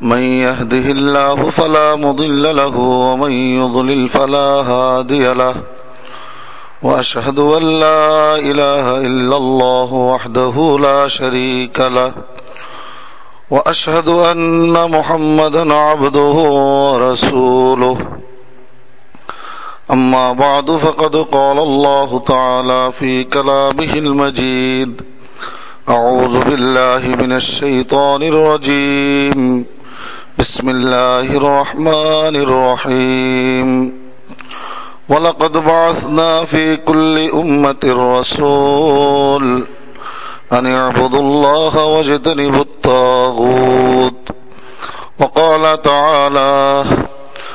من يهده الله فلا مضل له ومن يضلل فلا هادي له. وأشهد أن لا إله إلا الله وحده لا شريك له. وأشهد أن محمدا عبده ورسوله. أما بعد فقد قال الله تعالى في كلامه المجيد أعوذ بالله من الشيطان الرجيم. بسم الله الرحمن الرحيم. ولقد بعثنا في كل أمة رسول أن اعبدوا الله واجتنبوا الطاغوت. وقال تعالى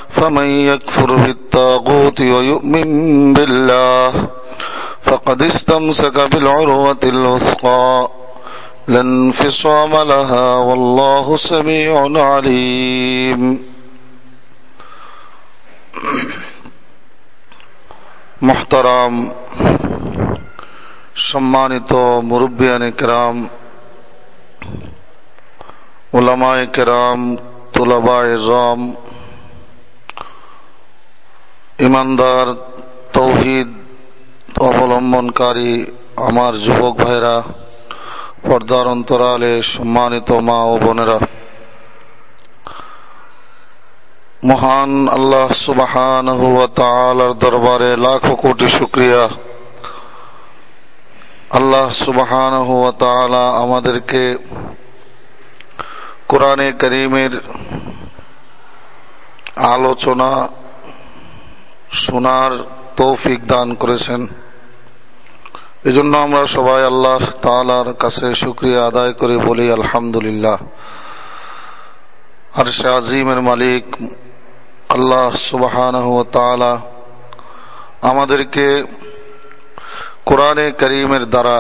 فمن يكفر بالطاغوت ويؤمن بالله فقد استمسك بالعروة الوثقى. لا انفصام لها والله سميع عليم محترم সম্মানিত মুরব্বিয়ান কেরাম ওলামায় কেরাম তুলাবায় রম ইমানদার তৌহিদ অবলম্বনকারী আমার যুবক ভাইরা পর্দার অন্তরালে সম্মানিত মা ও বোনেরা। মহান আল্লাহ সুবাহান দরবারে লাখো কোটি শুক্রিয়া। আল্লাহ সুবাহান আমাদেরকে কোরআনে করিমের আলোচনা, শোনার তৌফিক দান করেছেন। এজন্য আমরা সবাই আল্লাহ তালার কাছে শুক্রিয়া আদায় করে বলি, আলহামদুলিল্লাহ। আর সে আজিমের মালিক আল্লাহ সুবাহান আমাদেরকে কোরআনে করিমের দ্বারা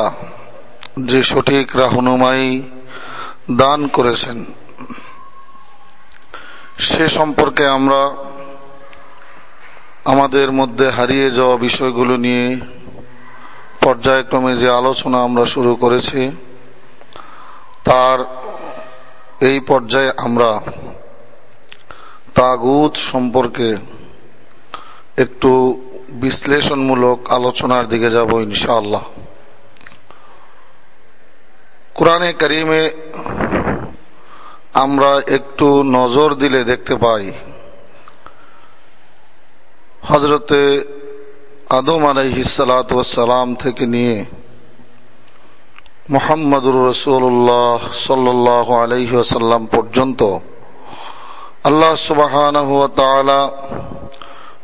যে সঠিক রাহনুমাই দান করেছেন, সে সম্পর্কে আমরা আমাদের মধ্যে হারিয়ে যাওয়া বিষয়গুলো নিয়ে পর্যায়ক্রমে যে আলোচনা আমরা শুরু করেছি, তার এই পর্যায়ে আমরা তাগুত সম্পর্কে একটু বিশ্লেষণমূলক আলোচনার দিকে যাব ইনশাআল্লাহ। কোরআনে করিমে আমরা একটু নজর দিলে দেখতে পাই হজরতে আদম আলাইহিসালাম থেকে নিয়ে মোহাম্মদুর রসুল্লাহ সাল্লাহ আলহিহাসাল্লাম পর্যন্ত আল্লাহ সুবাহান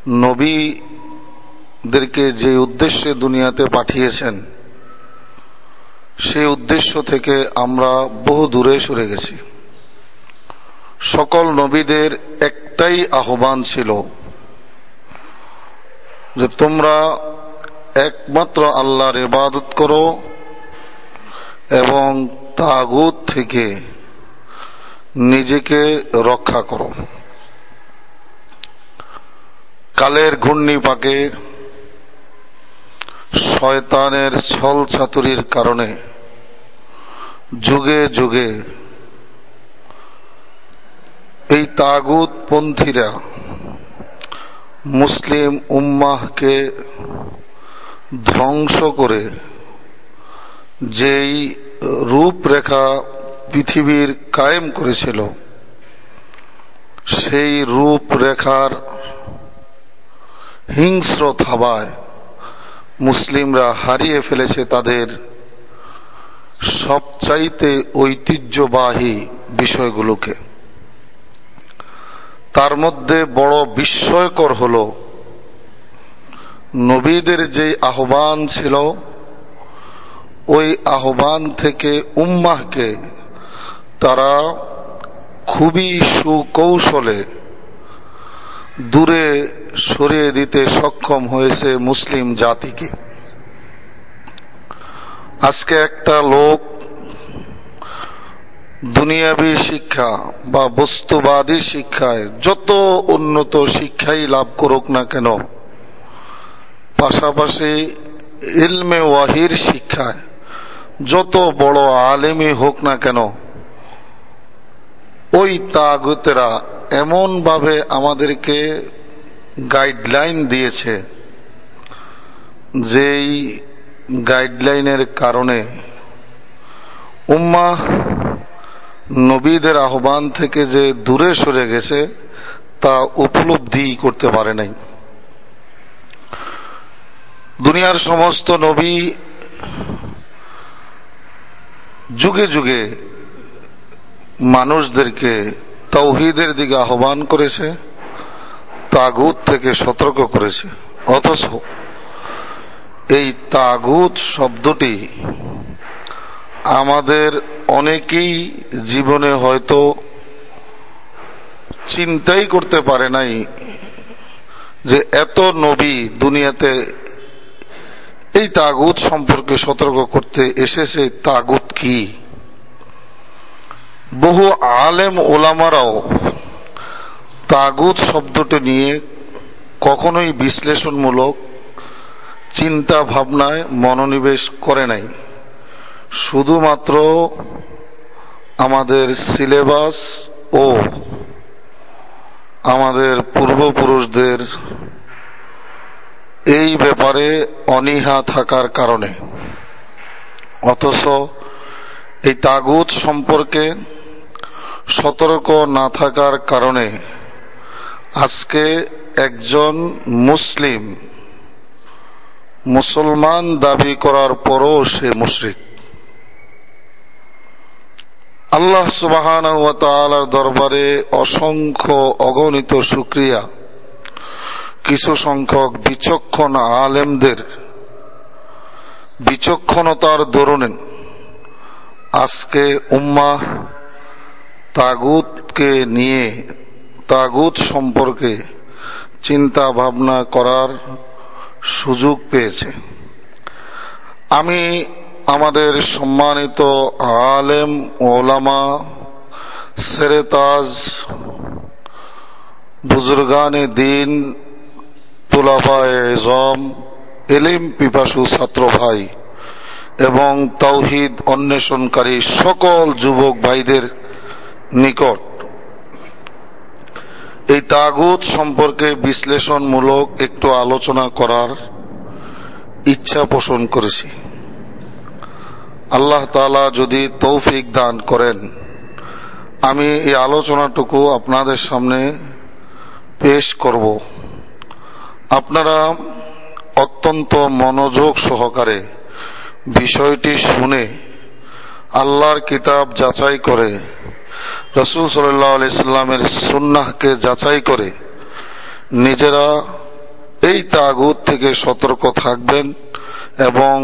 নবীদেরকে যে উদ্দেশ্যে দুনিয়াতে পাঠিয়েছেন, সেই উদ্দেশ্য থেকে আমরা বহু দূরে সরে গেছি। সকল নবীদের একটাই আহ্বান ছিল যে তোমরা একমাত্র আল্লাহর ইবাদত করো এবং তাগুত থেকে নিজেকে রক্ষা করো। কালের ঘূর্ণি পাকে শয়তানের ছল ছাতুরির কারণে যুগে যুগে এই তাগুত পন্থীরা মুসলিম উম্মাহকে ধ্বংস করে যেই রূপরেখা পৃথিবীর কায়েম করেছিল, সেই রূপরেখার হিংস্র থাবায় মুসলিমরা হারিয়ে ফেলেছে তাদের সবচাইতে ঐতিহ্যবাহী বিষয়গুলোকে। তার মধ্যে বড় বিস্ময়কর হল, নবীদের যে আহ্বান ছিল, ওই আহ্বান থেকে উম্মাহকে তারা খুবই সুকৌশলে দূরে সরিয়ে দিতে সক্ষম হয়েছে মুসলিম জাতিকে। আজকে একটা লোক দুনিয়াবী শিক্ষা বা বস্তুবাদী শিক্ষায় যত উন্নত শিক্ষাই লাভ করুক না কেন, পাশাপাশি ইলমে ওয়াহির শিক্ষায় যত বড় আলেমই হোক না কেন, ওই তাগুতেরা এমনভাবে আমাদেরকে গাইডলাইন দিয়েছে যেই গাইডলাইনের কারণে উম্মা নবীদের আহ্বান থেকে যে দূরে সরে গেছে, তা উপলব্ধি করতে পারে নাই। দুনিয়ার সমস্ত নবী যুগে যুগে মানুষদেরকে তৌহিদের দিকে আহ্বান করেছে, তাগুত থেকে সতর্ক করেছে। অথচ এই তাগুত শব্দটি আমাদের অনেকেই জীবনে হয়তো চিন্তাই করতে পারে নাই যে এত নবী দুনিয়াতে এই তাগুত সম্পর্কে সতর্ক করতে এসেছে, তাগুত কি? বহু আলেম ওলামারাও তাগুত শব্দটি নিয়ে কখনোই বিশ্লেষণমূলক চিন্তা ভাবনায় মনোনিবেশ করে নাই। শুধুমাত্র আমাদের সিলেবাস ও আমাদের পূর্বপুরুষদের এই ব্যাপারে অনীহা থাকার কারণে। অথচ এই তাগুত সম্পর্কে সতর্ক না থাকার কারণে আজকে একজন মুসলিম মুসলমান দাবি করার পরও সে মুশরিক। আল্লাহ সুবাহান দরবারে অসংখ্য অগণিত সুক্রিয়া কিছু সংখ্যক বিচক্ষণ আলেমদের বিচক্ষণতার দরুনে আজকে উম্মা তাগুতকে নিয়ে, তাগুত সম্পর্কে চিন্তা ভাবনা করার সুযোগ পেয়েছে। আমি আমাদের সম্মানিত আলেম, ওলামা, সেরেতাজ, বুজুর্গানে দিন, তুলাবায় এলিম পিপাসু ছাত্র ভাই এবং তৌহিদ অন্বেষণকারী সকল যুবক ভাইদের নিকট। এই তাগুত সম্পর্কে বিশ্লেষণমূলক একটু আলোচনা করার ইচ্ছা পোষণ করেছি। আল্লাহ তালা যদি তৌফিক দান করেন, আমি এই আলোচনাটুকু আপনাদের সামনে পেশ করব। আপনারা অত্যন্ত মনোযোগ সহকারে বিষয়টি শুনে আল্লাহর কিতাব যাচাই করে, রসুল সাল্লাহ ইসলামের সুন্নাহকে যাচাই করে নিজেরা এই তাগুত থেকে সতর্ক থাকবেন এবং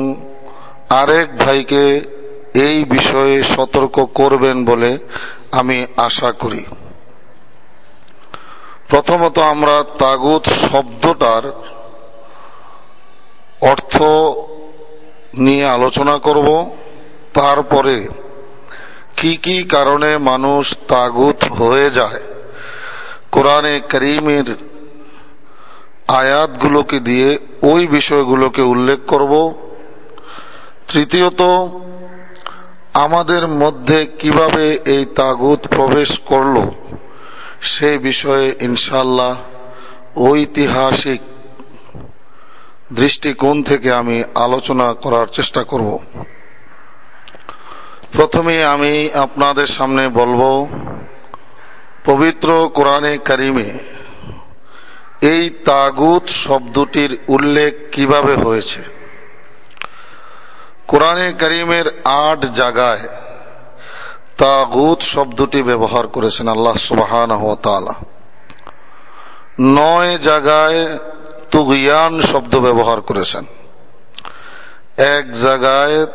আরেক ভাইকে এই বিষয়ে সতর্ক করবেন বলে আমি আশা করি। প্রথমত আমরা তাগুত শব্দটার অর্থ নিয়ে আলোচনা করব। তারপরে কি কি কারণে মানুষ তাগুত হয়ে যায়, কোরআনে করিমের আয়াতগুলোকে দিয়ে ওই বিষয়গুলোকে উল্লেখ করব। তৃতীয়ত, আমাদের মধ্যে কীভাবে এই তাগুত প্রবেশ করল, সে বিষয়ে ইনশাল্লাহ ঐতিহাসিক দৃষ্টিকোণ থেকে আমি আলোচনা করার চেষ্টা করব। প্রথমে আমি আপনাদের সামনে বলব, পবিত্র কোরআনে কারিমে এই তাগুত শব্দটির উল্লেখ কীভাবে হয়েছে? কোরআনে করিমের আট জায়গায় তাগুত শব্দটি ব্যবহার করেছেন আল্লাহ সুবাহান নয় জায়গায় তুগিয়ান শব্দ ব্যবহার করেছেন। এক জায়গায়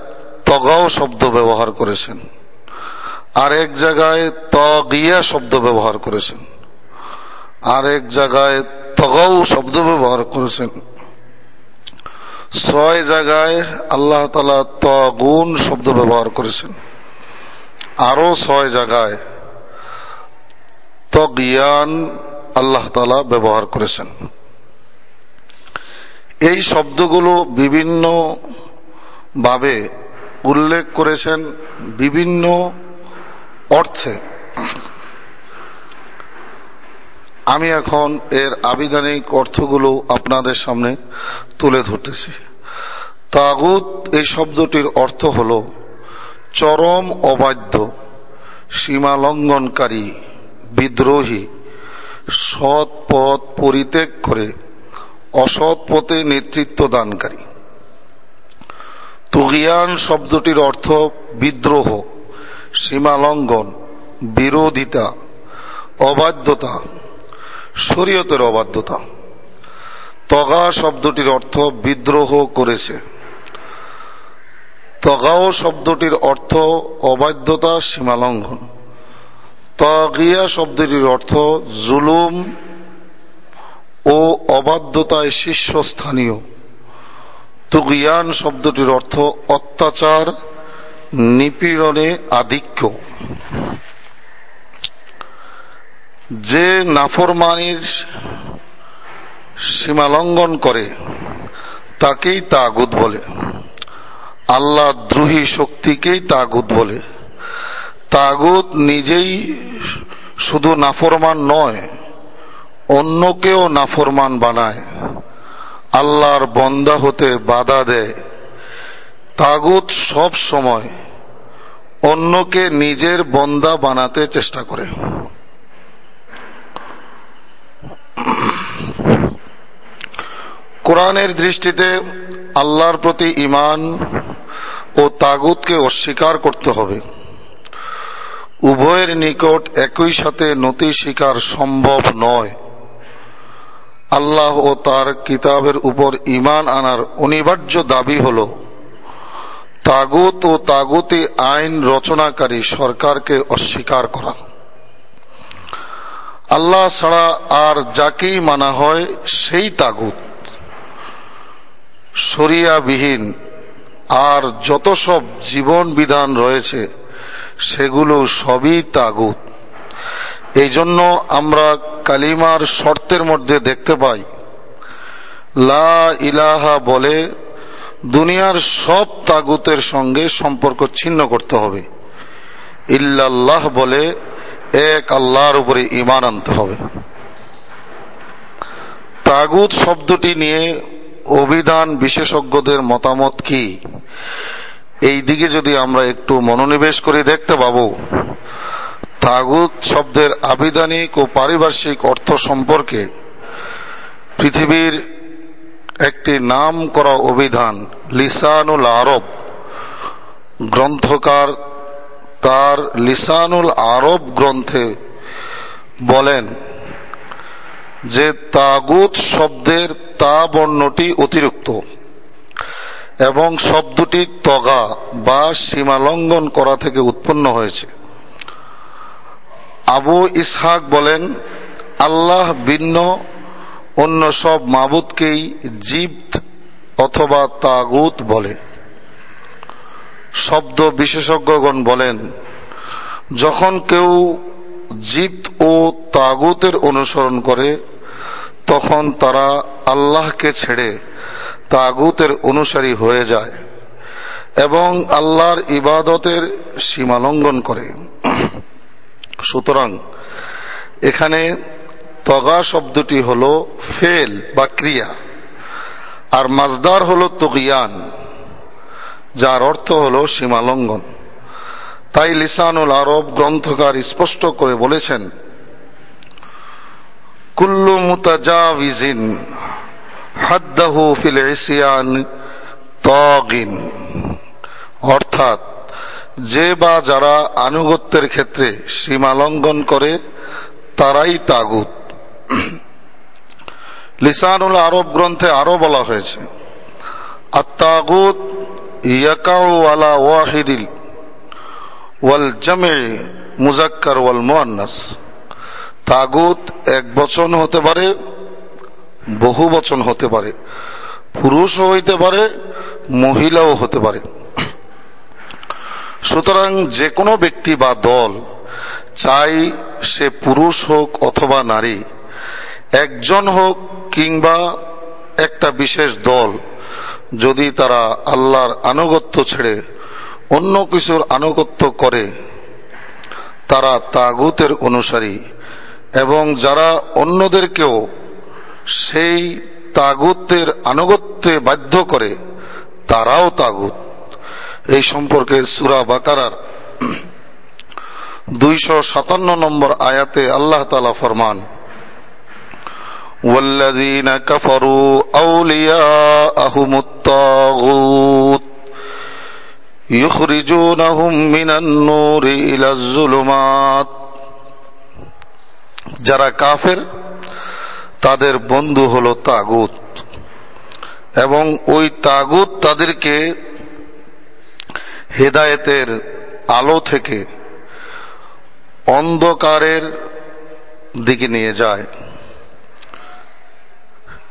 তগাও শব্দ ব্যবহার করেছেন। আর এক জায়গায় তগিয়া শব্দ ব্যবহার করেছেন। আর এক জায়গায় তগাউ শব্দ ব্যবহার করেছেন। ছয় জায়গায় আল্লাহ তালা তগুন শব্দ ব্যবহার করেছেন। আরও ছয় জায়গায় তগিয়ান আল্লাহ তালা ব্যবহার করেছেন। এই শব্দগুলো বিভিন্ন ভাবে উল্লেখ করেছেন বিভিন্ন অর্থে। আমি এখন এর আবিধানিক অর্থগুলো আপনাদের সামনে তুলে ধরতেছি। তাগুত এই শব্দটির অর্থ হল চরম অবাধ্য, সীমালঙ্ঘনকারী, বিদ্রোহী, সৎ পথ পরিত্যাগ করে অসৎ পথে নেতৃত্ব দানকারী। তুগিয়ান শব্দটির অর্থ বিদ্রোহ, সীমালঙ্ঘন, বিরোধিতা, অবাধ্যতা, শরীয়তের অবাধ্যতা। তগা শব্দটির অর্থ বিদ্রোহ করেছে। তগাও শব্দটির অর্থ অবাধ্যতা, সীমালঙ্ঘন। তগিয়া শব্দটির অর্থ জুলুম ও অবাধ্যতায় শীর্ষস্থানীয়। তুগিয়ান শব্দটির অর্থ অত্যাচার, নিপীড়নে আধিক্য। যে নাফরমানির সীমালঙ্ঘন করে, তাকেই তাগুদ বলে। আল্লাহ দ্রোহী শক্তিকেই তাগুদ বলে। তাগুদ নিজেই শুধু নাফরমান নয়, অন্যকেও নাফরমান বানায়। আল্লাহর বন্দা হতে বাধা দেয়। তাগুদ সব সময় অন্যকে নিজের বন্দা বানাতে চেষ্টা করে। কোরআনের দৃষ্টিতে আল্লাহর প্রতি ইমান ও তাগুতকে অস্বীকার করতে হবে। উভয়ের নিকট একই সাথে নতি স্বীকার সম্ভব নয়। আল্লাহ ও তার কিতাবের উপর ইমান আনার অনিবার্য দাবি হল, তাগুত ও তাগুতি আইন রচনাকারী সরকারকে অস্বীকার করা। আল্লাহ ছাড়া আর যাকেই মানা হয় সেই তাগুত। শরিয়াবিহীন। আর যত সব জীবন বিধান রয়েছে, সেগুলো সবই তাগুত। এই জন্য আমরা কালিমার শর্তের মধ্যে দেখতে পাই, লা ইলাহা বলে দুনিয়ার সব তাগুতের সঙ্গে সম্পর্ক ছিন্ন করতে হবে। ইল্লাল্লাহ বলে এক আল্লাহর উপরে ইমান আনতে হবে। তাগুত শব্দটি নিয়ে অভিধান বিশেষজ্ঞদের মতামত কি? এই দিকে যদি আমরা একটু মনোনিবেশ করে দেখতে পাব, তাগুত শব্দের আবিধানিক ও পারিপার্শ্বিক অর্থ সম্পর্কে পৃথিবীর একটি নাম করা অভিধান, লিসানুল আরব। গ্রন্থকার তার লিসানুল আরব গ্রন্থে বলেন যে তাগুত শব্দের তা বর্ণটি অতিরিক্ত এবং শব্দটি তগা বা সীমালঙ্ঘন করা থেকে উৎপন্ন হয়েছে। আবু ইসহাক বলেন, আল্লাহ ভিন্ন, অন্য সব মাবুদকেই জিপ্ত অথবা তাগুত বলে। শব্দ বিশেষজ্ঞগণ বলেন, যখন কেউ জিপ্ত ও তাগুতের অনুসরণ করে তখন তারা আল্লাহকে ছেড়ে তাগুতের অনুসারী হয়ে যায় এবং আল্লাহর ইবাদতের সীমালঙ্ঘন করে। সুতরাং এখানে তগা শব্দটি হল ফেল বা ক্রিয়া, আর মাজদার হল তগিয়ান, যার অর্থ হল সীমালঙ্ঘন তাই লিসানুল আরব গ্রন্থকার স্পষ্ট করে বলেছেন কুল্লু মুতাজাউিজিন হাদ্দাহু ফিল ইসিয়ান তগিন। অর্থাৎ যে বা যারা আনুগত্যের ক্ষেত্রে সীমালঙ্ঘন করে, তারাই তাগুত। লিসানুল আরব গ্রন্থে আরও বলা হয়েছে আত্মাগুত ইয়াকাউ আলা ওয়াহিদিল ওয়াল জামে মুজাক্কার ওয়াল মুয়ান্নাস তাগুত এক বচন হতে পারে, বহু বচন হতে পারে। পুরুষও হইতে পারে, মহিলাও হতে পারে। সুতরাং যে কোনো ব্যক্তি বা দল চাই সে পুরুষ হোক অথবা নারী, একজন হোক কিংবা একটা বিশেষ দল, যদি তারা আল্লাহর আনুগত্য ছেড়ে অন্য কিছুর আনুগত্য করে, তারা তাগুতের অনুসারী। এবং যারা অন্যদেরকেও সেই তাগুতের আনুগত্যে বাধ্য করে তারাও তাগুত এই সম্পর্কে সুরা বাকারার দুইশো সাতান্ন নম্বর আয়াতে আল্লাহ তালা ফরমান والذين كفروا أولياءهم الطاغوت يخرجونهم من النور إلى الظلمات যারা কাফের, তাদের বন্ধু হল তাগুত। এবং ওই তাগুত তাদেরকে হেদায়েতের আলো থেকে অন্ধকারের দিকে নিয়ে যায়।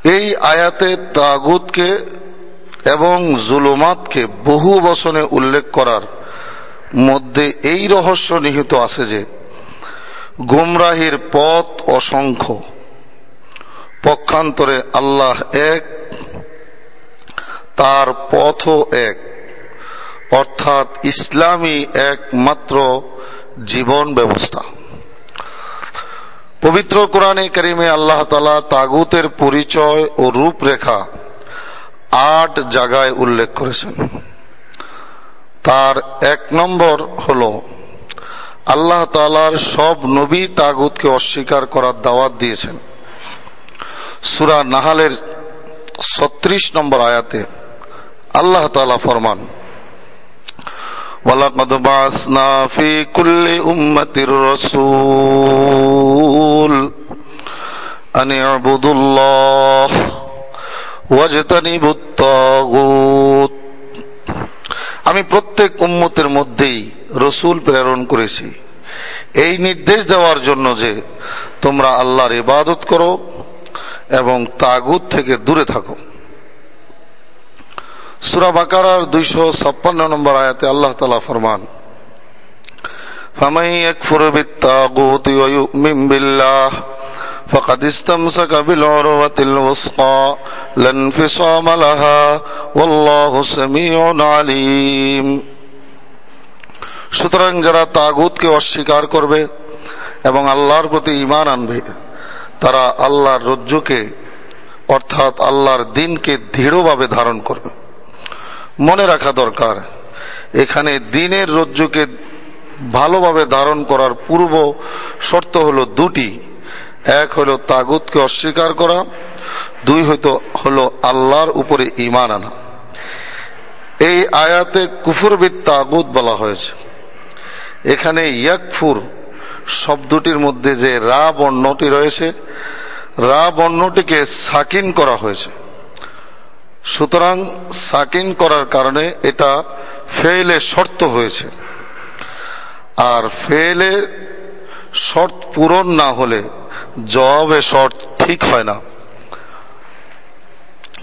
এই আয়াতে তাগুতকে এবং জুলুমাতকে বহু বসনে উল্লেখ করার মধ্যে এই রহস্য নিহিত আছে যে গুমরাহির পথ অসংখ্য। পক্ষান্তরে আল্লাহ এক, তার পথও এক। অর্থাৎ ইসলামী একমাত্র জীবন ব্যবস্থা। পবিত্র কোরআনে করিমে আল্লাহ তালা তাগুতের পরিচয় ও রূপরেখা আট জায়গায় উল্লেখ করেছেন। তার এক নম্বর হল আল্লাহ তালার সব নবী তাগুতকে অস্বীকার করার দাওয়াত দিয়েছেন সুরা নাহালের ছত্রিশ নম্বর আয়াতে আল্লাহ তালা ফরমান ولقد بعثنا في كل أمة رسول أن اعبدوا الله واجتنبوا الطاغوت আমি প্রত্যেক উম্মতের মধ্যেই রসুল প্রেরণ করেছি এই নির্দেশ দেওয়ার জন্য যে তোমরা আল্লাহর ইবাদত করো এবং তাগুত থেকে দূরে থাকো সুরা বাকারার দুইশো ছাপ্পান্ন নম্বর আয়াতে আল্লাহ তালা ফরমান فمن يكفر بالطاغوت ويؤمن بالله فقد استمسك بالعروة الوثقى لا انفصام لها والله سميع عليم সুতরাং যারা তাগুতকে অস্বীকার করবে এবং আল্লাহর প্রতি ইমান আনবে, তারা আল্লাহর রজ্জুকে, অর্থাৎ আল্লাহর দিনকে দৃঢ়ভাবে ধারণ করবে। মনে রাখা দরকার, এখানে দিনের রজ্জুকে ভালোভাবে ধারণ করার পূর্ব শর্ত হল দুটি। এক হল তাগুতকে অস্বীকার করা, দুই হয়তো হল আল্লাহর উপরে ইমান আনা। এই আয়াতে কুফুরবিদ তাগুত বলা হয়েছে। এখানে ইয়াকফুর শব্দটির মধ্যে যে রা বর্ণটি রয়েছে, রা বর্ণটিকে সাকিন করা হয়েছে। সুতরাং সাকিন করার কারণে এটা ফেলে শর্ত হয়েছে। আর ফেলে শর্ত পূরণ না হলে জবাবে শর্ত ঠিক হয় না।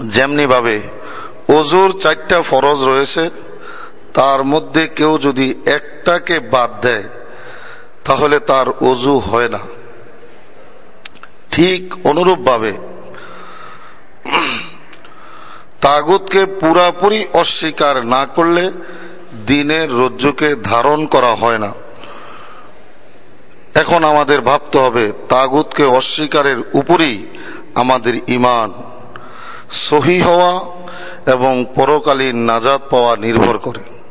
যেমনি ভাবে অজুর চারটা ফরজ রয়েছে তার মধ্যে কেউ যদি একটাকে বাদ দেয়, তাহলে তার অজু হয় না। ঠিক অনুরূপভাবে তাগুতকে পুরাপুরি অস্বীকার না করলে দিনের রজ্জুকে ধারণ করা হয় না। এখন আমাদের ভাবতে হবে, তাগুতকে অস্বীকারের উপরই আমাদের ইমান সহি হওয়া এবং পরকালীন নাজাদ পাওয়া নির্ভর করে।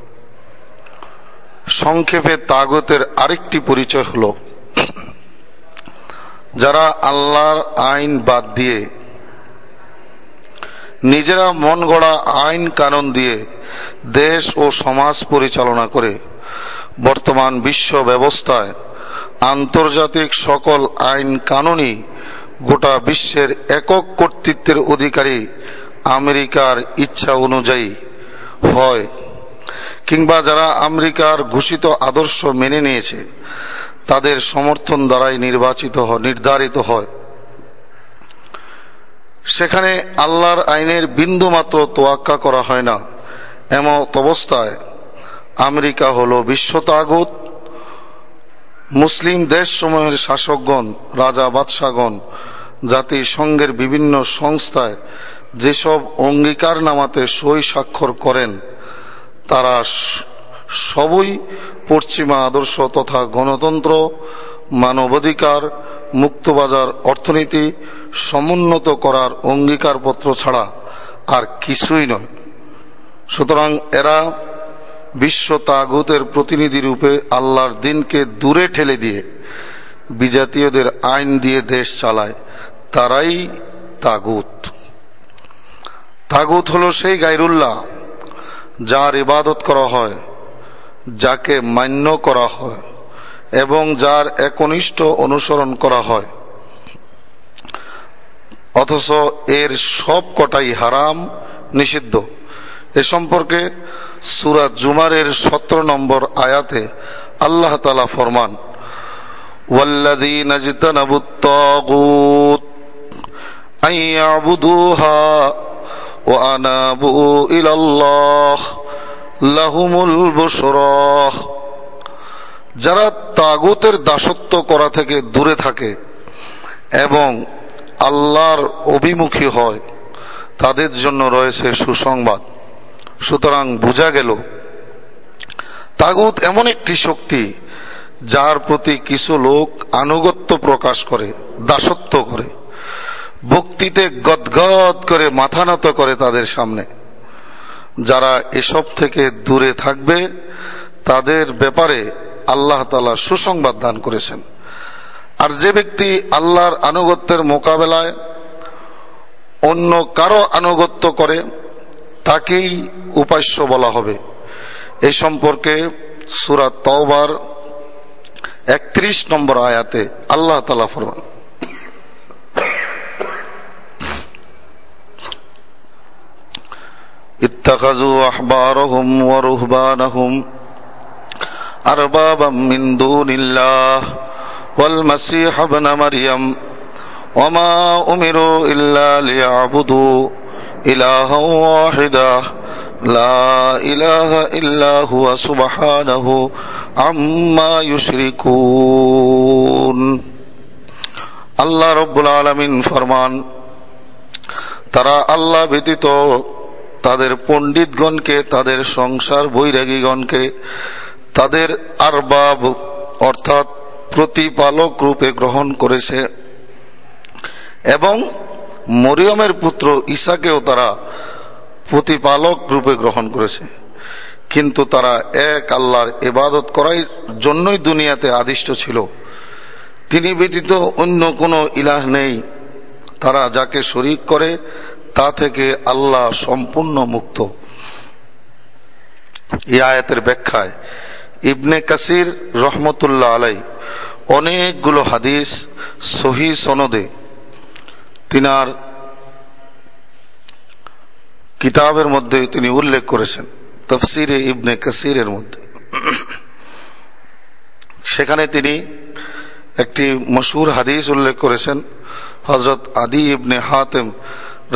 সংক্ষেপে তাগতের আরেকটি পরিচয় হল, যারা আল্লাহর আইন বাদ দিয়ে নিজেরা মন গড়া আইন কানুন দিয়ে দেশ ও সমাজ পরিচালনা করে, বর্তমান বিশ্ব ব্যবস্থায় আন্তর্জাতিক সকল আইন কানুনই গোটা বিশ্বের একক কর্তৃত্বের অধিকারী আমেরিকার ইচ্ছা অনুযায়ী হয়। কিংবা যারা আমেরিকার ঘোষিত আদর্শ মেনে নিয়েছে, তাদের সমর্থন দ্বারাই নির্বাচিত হয় নির্ধারিত হয়। সেখানে আল্লাহর আইনের বিন্দু মাত্র তোয়াক্কা করা হয় না। এমত অবস্থায় আমেরিকা হল বিশ্ব তাগুত। মুসলিম দেশসমূহের শাসকগণ, রাজা বাদশাগণ, জাতিসংঘের বিভিন্ন সংস্থায় যেসব অঙ্গীকার নামাতে সই স্বাক্ষর করেন তারা সবই পশ্চিমা আদর্শ তথা গণতন্ত্র, মানবাধিকার, মুক্তবাজার অর্থনীতি সমুন্নত করার অঙ্গীকারপত্র ছাড়া আর কিছুই নয়। সুতরাং এরা বিশ্ব তাগুতের প্রতিনিধি রূপে আল্লাহর দিনকে দূরে ঠেলে দিয়ে বিজাতীয়দের আইন দিয়ে দেশ চালায়, তারাই তাগুত। তাগুত হল সেই গাইরুল্লাহ যার ইবাদত করা হয় যাকে মান্য করা হয় এবং যার একনিষ্ঠ অনুসরণ করা হয় অথচ এর সব কটাই হারাম নিষিদ্ধ এ সম্পর্কে সুরাত জুমারের সতেরো নম্বর আয়াতে আল্লাহ তালা ফরমান والذين اجتنبوا الطاغوت أن يعبدوها وأنابوا إلى الله لهم البشرى যারা তাগুতের দাসত্ব করা থেকে দূরে থাকে এবং আল্লাহর অভিমুখী হয় তাদের জন্য রয়েছে সুসংবাদ সুতরাং বোঝা গেল তাগুত এমন একটি শক্তি যার প্রতি কিছু লোক আনুগত্য প্রকাশ করে দাসত্ব করে ভক্তিতে গদগদ করে মাথা নত করে তাদের সামনে। যারা এসব থেকে দূরে থাকবে, তাদের ব্যাপারে আল্লাহ তালা সুসংবাদ দান করেছেন। আর যে ব্যক্তি আল্লাহর আনুগত্যের মোকাবেলায় অন্য কারও আনুগত্য করে, তাকেই উপাস্য বলা হবে। এই সম্পর্কে সুরাত তওবার একত্রিশ নম্বর আয়াতে আল্লাহ তালা ফরমান। اتخذوا أحبارهم ورهبانهم أربابا من دون الله والمسيح ابن مريم وما أمروا إلا ليعبدوا إلها واحدا لا إله إلا هو سبحانه عما يشركون আল্লাহ রব্বুল আলমিন ফরমান তারা আল্লাহ ব্যতীত তাদের পণ্ডিতগণকে, তাদের সংসার বৈরাগীগণকে, তাদের আরবাব অর্থাৎ প্রতিপালক রূপে গ্রহণ করেছে এবং মরিয়মের পুত্র ঈশাকেও তারা প্রতিপালক রূপে গ্রহণ করেছে। কিন্তু তারা এক আল্লাহর এবাদত করার জন্যই দুনিয়াতে আদিষ্ট ছিল। তিনি ব্যতীত অন্য কোনো ইলাহ নেই। তারা যাকে শরিক করে তা থেকে আল্লাহ সম্পূর্ণ মুক্ত। এই আয়াতের ব্যাখ্যায় ইবনে কাসির রহমতুল্লাহ আলাই অনেকগুলো হাদিস, সহি সনদে তিনার কিতাবের মধ্যে তিনি উল্লেখ করেছেন, তফসিরে ইবনে কাসিরের মধ্যে। সেখানে তিনি একটি মশহুর হাদিস উল্লেখ করেছেন হজরত আদি ইবনে হাতেম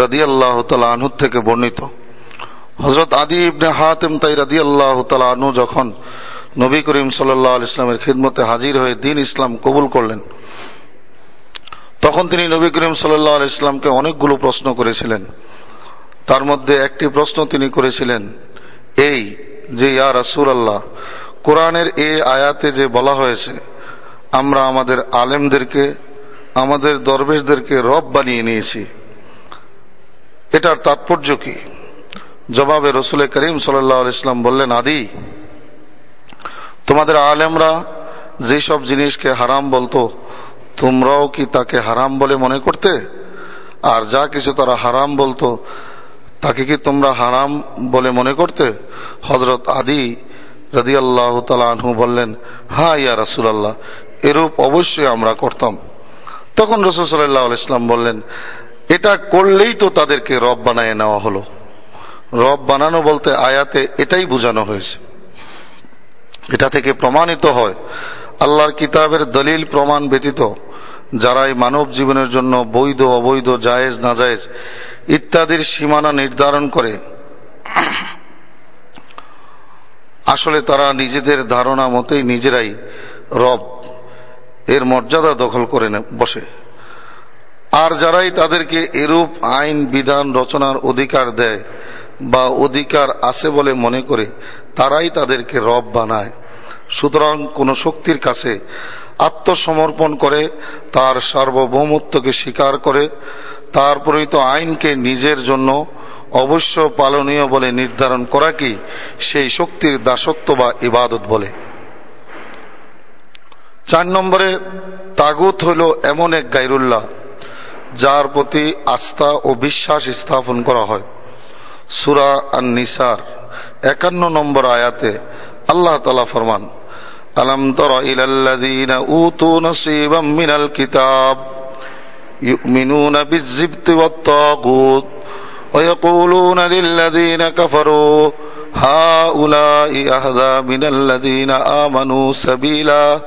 রাদি আল্লাহ আনহু থেকে বর্ণিত। হজরত আদি ইবনে হাতেম তাই রাদি আল্লাহ আনহু যখন নবী করিম সাল্লাহ ইসলামের খিদমতে হাজির হয়ে দিন ইসলাম কবুল করলেন, তখন তিনি নবী করিম সাল্লাহ ইসলামকে অনেকগুলো প্রশ্ন করেছিলেন। তার মধ্যে একটি প্রশ্ন তিনি করেছিলেন, এই যে, ইয়া রাসুল আল্লাহ কোরআনের এই আয়াতে যে বলা হয়েছে, আমরা আমাদের আলেমদেরকে, আমাদের দরবেশদেরকে রব বানিয়ে নিয়েছি। এটার তাৎপর্য কি? জবাবে রসুল করিম সাল্লাহ ইসলাম বললেন, আদি, তোমাদের আলেমরা যেসব জিনিসকে হারাম বলতো, তোমরাও কি তাকে হারাম বলে মনে করতে? আর যা কিছু তারা হারাম বলতো, তাকে কি তোমরা হারাম বলে মনে করতে? হজরত আদি রাদি আল্লাহ আনহু বললেন হা ইয়া রাসুল আল্লাহ এরূপ অবশ্যই আমরা করতাম। তখন রসুল সাল্লাহ ইসলাম বললেন এটা করলেই তো তাদেরকে রব বানায় নেওয়া হলো। রব বানানো বলতে আয়াতে এটাই বোঝানো হয়েছে। এটা থেকে প্রমাণিত হয়। আল্লাহর কিতাবের দলিল প্রমাণ ব্যতীত, যারাই মানব জীবনের জন্য বৈধ, অবৈধ, জায়েজ, নাজায়েজ ইত্যাদির সীমানা নির্ধারণ করে, আসলে তারা নিজেদের ধারণা মতেই নিজেরাই রব এর মর্যাদা দখল করে বসে। আর যারাই তাদেরকে এরূপ আইন, বিধান, রচনার অধিকার দেয় বা অধিকার আছে বলে মনে করে, তারাই তাদেরকে রব বানায়। সুতরাং কোন শক্তির কাছে আত্মসমর্পণ করে, তার সার্বভৌমত্বকে স্বীকার করে, তার প্রণীত আইনকে নিজের জন্য অবশ্য পালনীয় বলে নির্ধারণ করা কি সেই শক্তির দাসত্ব বা ইবাদত বলে। চার নম্বরে, তাগুত হল এমন এক গাইরুল্লাহ। যার প্রতি আস্থা ও বিশ্বাস স্থাপন করা হয় সুরা আন নিসার একান্ন নম্বর আয়াতে আল্লাহ তালা ফরমান আলম তর ইলাল্লাযীন উতু নসীবাম মিনাল কিতাব يؤمنون بالزبت والطاغوت ويقولون للذين كفروا هؤلاء أهدى من الذين آمنوا سبيلا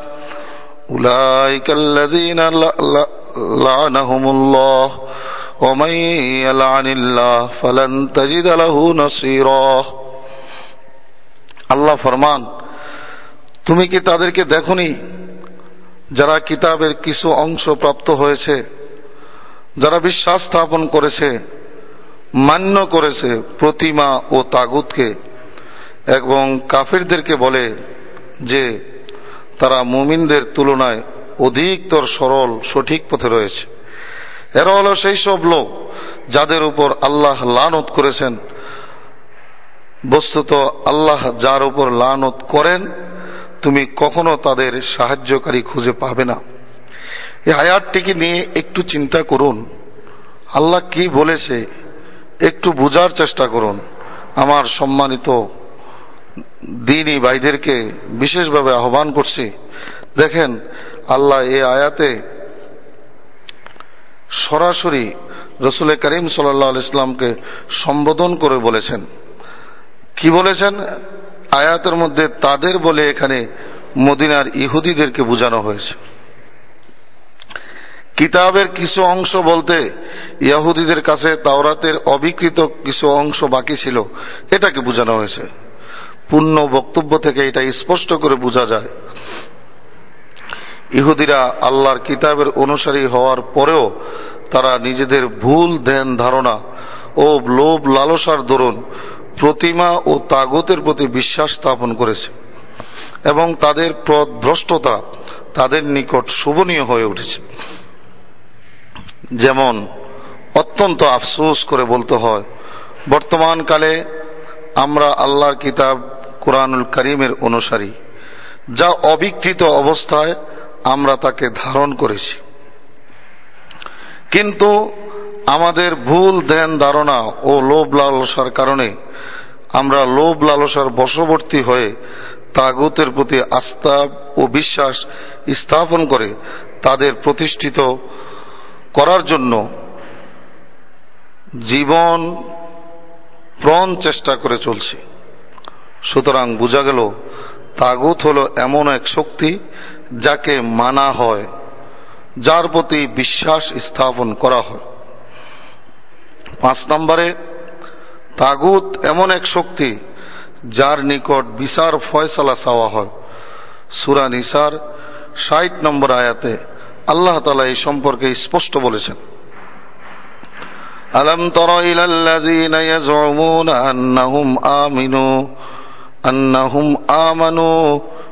أولئك الذين لعنهم الله ومن يلعن الله فلن تجد له نصيرا আল্লাহ ফরমান তুমি কি তাদেরকে দেখনি যারা কিতাবের কিছু অংশ প্রাপ্ত হয়েছে যারা বিশ্বাস স্থাপন করেছে মান্য করেছে প্রতিমা ও তাগুতকে এবং কাফিরদেরকে বলে যে তারা মুমিনদের তুলনায় অধিকতর সরল, সঠিক পথে রয়েছে। এরা হল সেই সব লোক যাদের উপর আল্লাহ লানত করেছেন। বস্তুত আল্লাহ যার উপর লানত করেন, তুমি কখনো তাদের সাহায্যকারী খুঁজে পাবে না। এই আয়াতটিকে নিয়ে একটু চিন্তা করুন। আল্লাহ কি বলেছে একটু বুঝার চেষ্টা করুন। আমার সম্মানিত দিনই ভাইদেরকে বিশেষভাবে আহ্বান করছি। দেখেন আল্লাহ এ আয়াতে সরাসরি রসুল করিম সাল্লাহ ইসলামকে সম্বোধন করে বলেছেন। কি বলেছেন? আয়াতের মধ্যে তাদের বলে এখানে মদিনার ইহুদিদেরকে বোঝানো হয়েছে। কিতাবের কিছু অংশ বলতে ইয়াহুদিদের কাছে তাওরাতের অবিকৃত কিছু অংশ বাকি ছিল, এটাকে বোঝানো হয়েছে। পূর্ণ বক্তব্য থেকে এটা স্পষ্ট করে বোঝা যায়। ইহুদিরা আল্লাহর কিতাবের অনুসারী হওয়ার পরেও তারা নিজেদের ভুল ধ্যান ধারণা ও লোভ লালসার দরুন প্রতিমা ও তাগতের প্রতি বিশ্বাস স্থাপন করেছে এবং তাদের ভ্রষ্টতা তাদের নিকট শোভনীয় হয়ে উঠেছে। যেমন, অত্যন্ত আফসোস করে বলতে হয় বর্তমানকালে আমরা আল্লাহর কিতাব কোরআনুল করিমের অনুসারী, যা অবিকৃত অবস্থায় আমরা তাকে ধারণ করেছি। কিন্তু আমাদের ভুল ধ্যান ধারণা ও লোভ লালসার কারণে আমরা লোভ লালসার বশবর্তী হয়ে তাগুতের প্রতি আস্থা ও বিশ্বাস স্থাপন করে তাদের প্রতিষ্ঠিত করার জন্য জীবন প্রণ চেষ্টা করে চলছে। সুতরাং বোঝা গেল, তাগুত হল এমন এক শক্তি যাকে মানা হয়, যার প্রতি বিশ্বাস স্থাপন করা হয়। পাঁচ নম্বরে, তাগুত এমন এক শক্তি যার নিকট বিচার ফয়সালা চাওয়া হয়। সুরা নিসার ষাট নম্বর আয়াতে আল্লাহ তালা এই সম্পর্কে স্পষ্ট বলেছেন। আলম তর ইলাল্লাযীনা ইয়াজউমুনা আন্নাহুম আমিনু, আন্নাহুম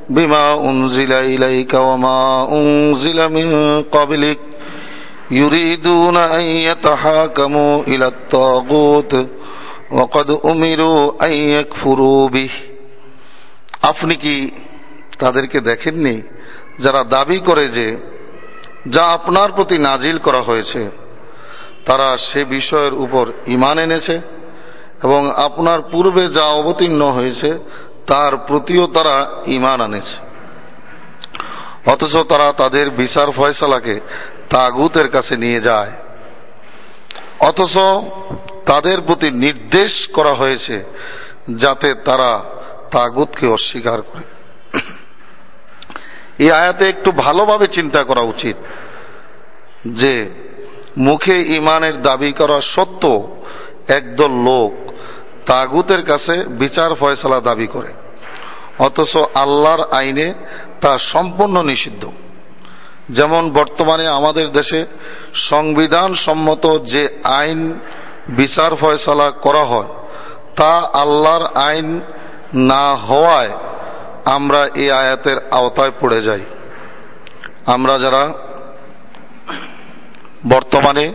বিমা উনজিলা ইলাইকা ওয়া মা উনজিলা মিন ক্বাবলিক يريدون أن يتحاكموا إلى الطاغوت وقد أمروا أن يكفروا به আপনি কি তাদেরকে দেখেননি যারা দাবি করে যে যা আপনার প্রতি নাজিল করা হয়েছে তারা সে বিষয়ের উপর ইমান এনেছে এবং আপনার পূর্বে যা অবতীর্ণ হয়েছে তার প্রতিও তারা ইমান আনেছে। অথচ তারা তাদের বিচার ফয়সালাকে তাগুতের কাছে নিয়ে যায়। অথচ তাদের প্রতি নির্দেশ করা হয়েছে যাতে তারা তাগুতকে অস্বীকার করে। এই আয়াতে একটু ভালোভাবে চিন্তা করা উচিত যে মুখে ইমানের দাবি করা সত্য একদল লোক তাগুতের কাছে বিচার ফয়সলা দাবি করে। অথচ আল্লাহর আইনে তা সম্পূর্ণ নিষিদ্ধ। যেমন বর্তমানে আমাদের দেশে সংবিধান সম্মত যে আইন বিচার ফয়সলা করা হয়, তা আল্লাহর আইন না হওয়ায় আমরা এই আয়াতের আওতায় পড়ে যাই। আমরা যারা বর্তমানে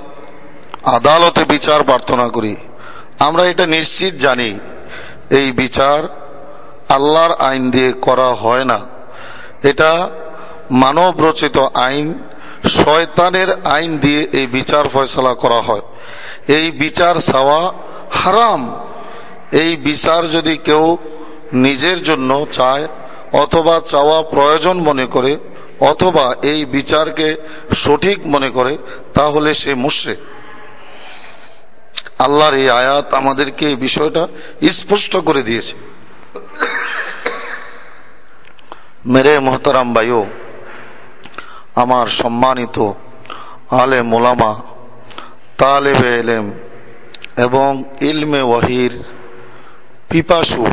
আদালতে বিচার প্রার্থনা করি আমরা এটা নিশ্চিত জানি, এই বিচার আল্লাহর আইন দিয়ে করা হয় না। এটা মানব রচিত আইন, শয়তানের আইন দিয়ে এই বিচার ফয়সলা করা হয়। এই বিচার চাওয়া হারাম। এই বিচার যদি কেউ নিজের জন্য চায়, অথবা চাওয়া প্রয়োজন মনে করে, অথবা এই বিচারকে সঠিক মনে করে, তাহলে সে মুশ্রে আল্লাহর এই আয়াত আমাদেরকে এই বিষয়টা স্পষ্ট করে দিয়েছে। মেরে মোহতারাম ভাইও, আমার সম্মানিত আলে মোলামা, তালেবে এলেম এবং ইলমে ওয়াহির পিপাসু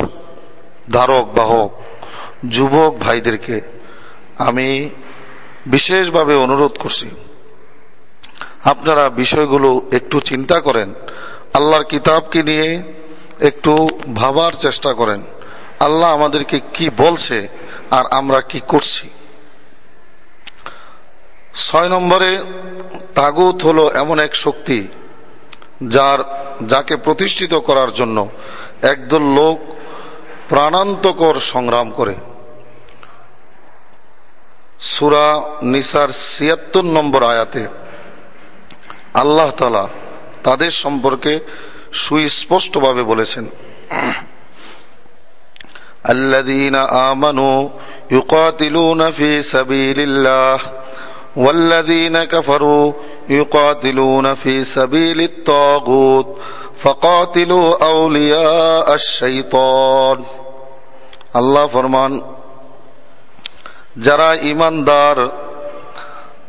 ধারক বাহক যুবক ভাইদেরকে আমি বিশেষভাবে অনুরোধ করছি। আপনারা বিষয়গুলো একটু চিন্তা করেন আল্লাহর কিতাবকে নিয়ে একটু ভাবার চেষ্টা করেন। আল্লাহ আমাদেরকে কি বলছে আর আমরা কি করছি। ছয় নম্বরে, তাগুত হলো এমন এক শক্তি যার, যাকে প্রতিষ্ঠিত করার জন্য একদল লোক প্রাণান্তকর সংগ্রাম করে। সুরা নিসার ছিয়াত্তর নম্বর আয়াতে আল্লাহ তালা তাদের সম্পর্কে সুস্পষ্টভাবে বলেছেন الذين آمنوا يقاتلون في سبيل الله والذين كفروا يقاتلون في سبيل الطاغوت فقاتلوا أولياء الشيطان আল্লাহ ফরমান যারা ইমানদার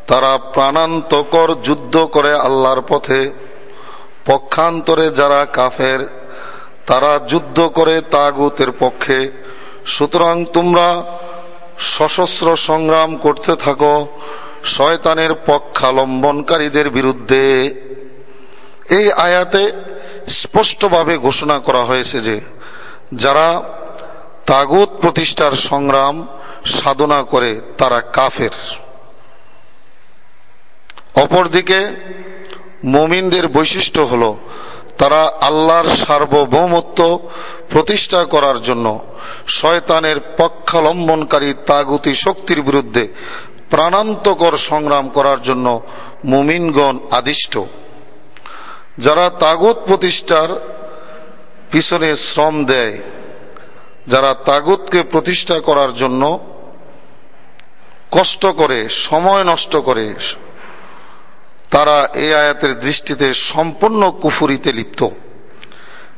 তারা প্রাণান্তকর যুদ্ধ করে আল্লাহর পথে পক্ষান্তরে যারা কাফের, তারা যুদ্ধ করে তাগুতের পক্ষে। সুতরাং তোমরা সশস্ত্র সংগ্রাম করতে থাকো, শয়তানের পক্ষালম্বনকারীদের বিরুদ্ধে। এই আয়াতে স্পষ্টভাবে ঘোষণা করা হয়েছে যে, যারা তাগুত প্রতিষ্ঠার সংগ্রাম সাধনা করে, তারা কাফের। অপরদিকে মমিনদের বৈশিষ্ট্য হল তারা আল্লাহর সার্বভৌমত্ব প্রতিষ্ঠা করার জন্য শয়তানের পক্ষালম্বনকারী তাগুতি শক্তির বিরুদ্ধে প্রাণান্তকর সংগ্রাম করার জন্য মুমিনগণ আদিষ্ট। যারা তাগুত প্রতিষ্ঠার পিছনে শ্রম দেয়, যারা তাগুতকে প্রতিষ্ঠা করার জন্য কষ্ট করে, সময় নষ্ট করে তারা এই আয়াতের দৃষ্টিতে সম্পূর্ণ কুফুরিতে লিপ্ত।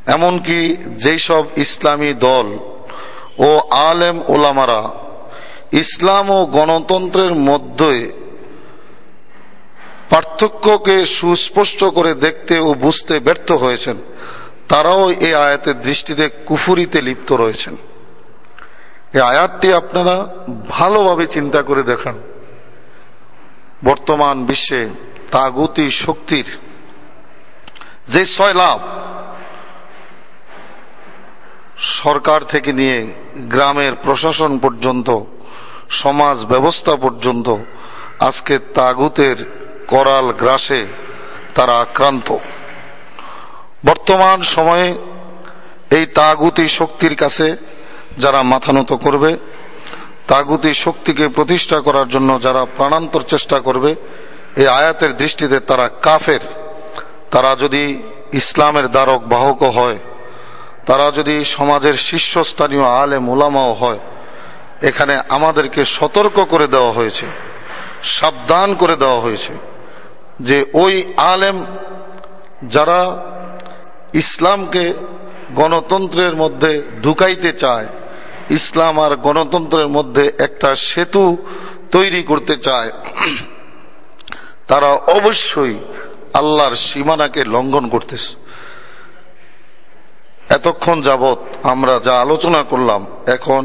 এমনকি যেই সব ইসলামী দল ও আলেম ওলামারা ইসলাম ও গণতন্ত্রের মধ্যে পার্থক্যকে সুস্পষ্ট করে দেখতে ও বুঝতে ব্যর্থ হয়েছেন, তারাও এই আয়াতের দৃষ্টিতে কুফুরিতে লিপ্ত রয়েছেন। এই আয়াতটি আপনারা ভালোভাবে চিন্তা করে দেখান। বর্তমান বিশ্বে তাগুতি শক্তির যে ছয় লাভ সরকার থেকে নিয়ে গ্রামের প্রশাসন পর্যন্ত, সমাজ ব্যবস্থা পর্যন্ত, আজকে তাগুতের করাল গ্রাসে তারা আক্রান্ত। বর্তমান সময়ে এই তাগুতি শক্তির কাছে যারা মাথানত করবে, তাগুতি শক্তিকে প্রতিষ্ঠা করার জন্য যারা প্রাণান্তর চেষ্টা করবে এই আয়াতের দৃষ্টিতে তারা কাফের। তারা যদি ইসলামের দ্বারক বাহক হয়, তারা যদি সমাজের শীর্ষস্থানীয় আলে মোলামাও হয়, এখানে আমাদেরকে সতর্ক করে দেওয়া হয়েছে, সাবধান করে দেওয়া হয়েছে যে ওই আলেম যারা ইসলামকে গণতন্ত্রের মধ্যে ঢুকাইতে চায়, ইসলাম আর গণতন্ত্রের মধ্যে একটা সেতু তৈরি করতে চায় তারা অবশ্যই আল্লাহর সীমানাকে লঙ্ঘন করতেছে। এতক্ষণ যাবৎ আমরা যা আলোচনা করলাম, এখন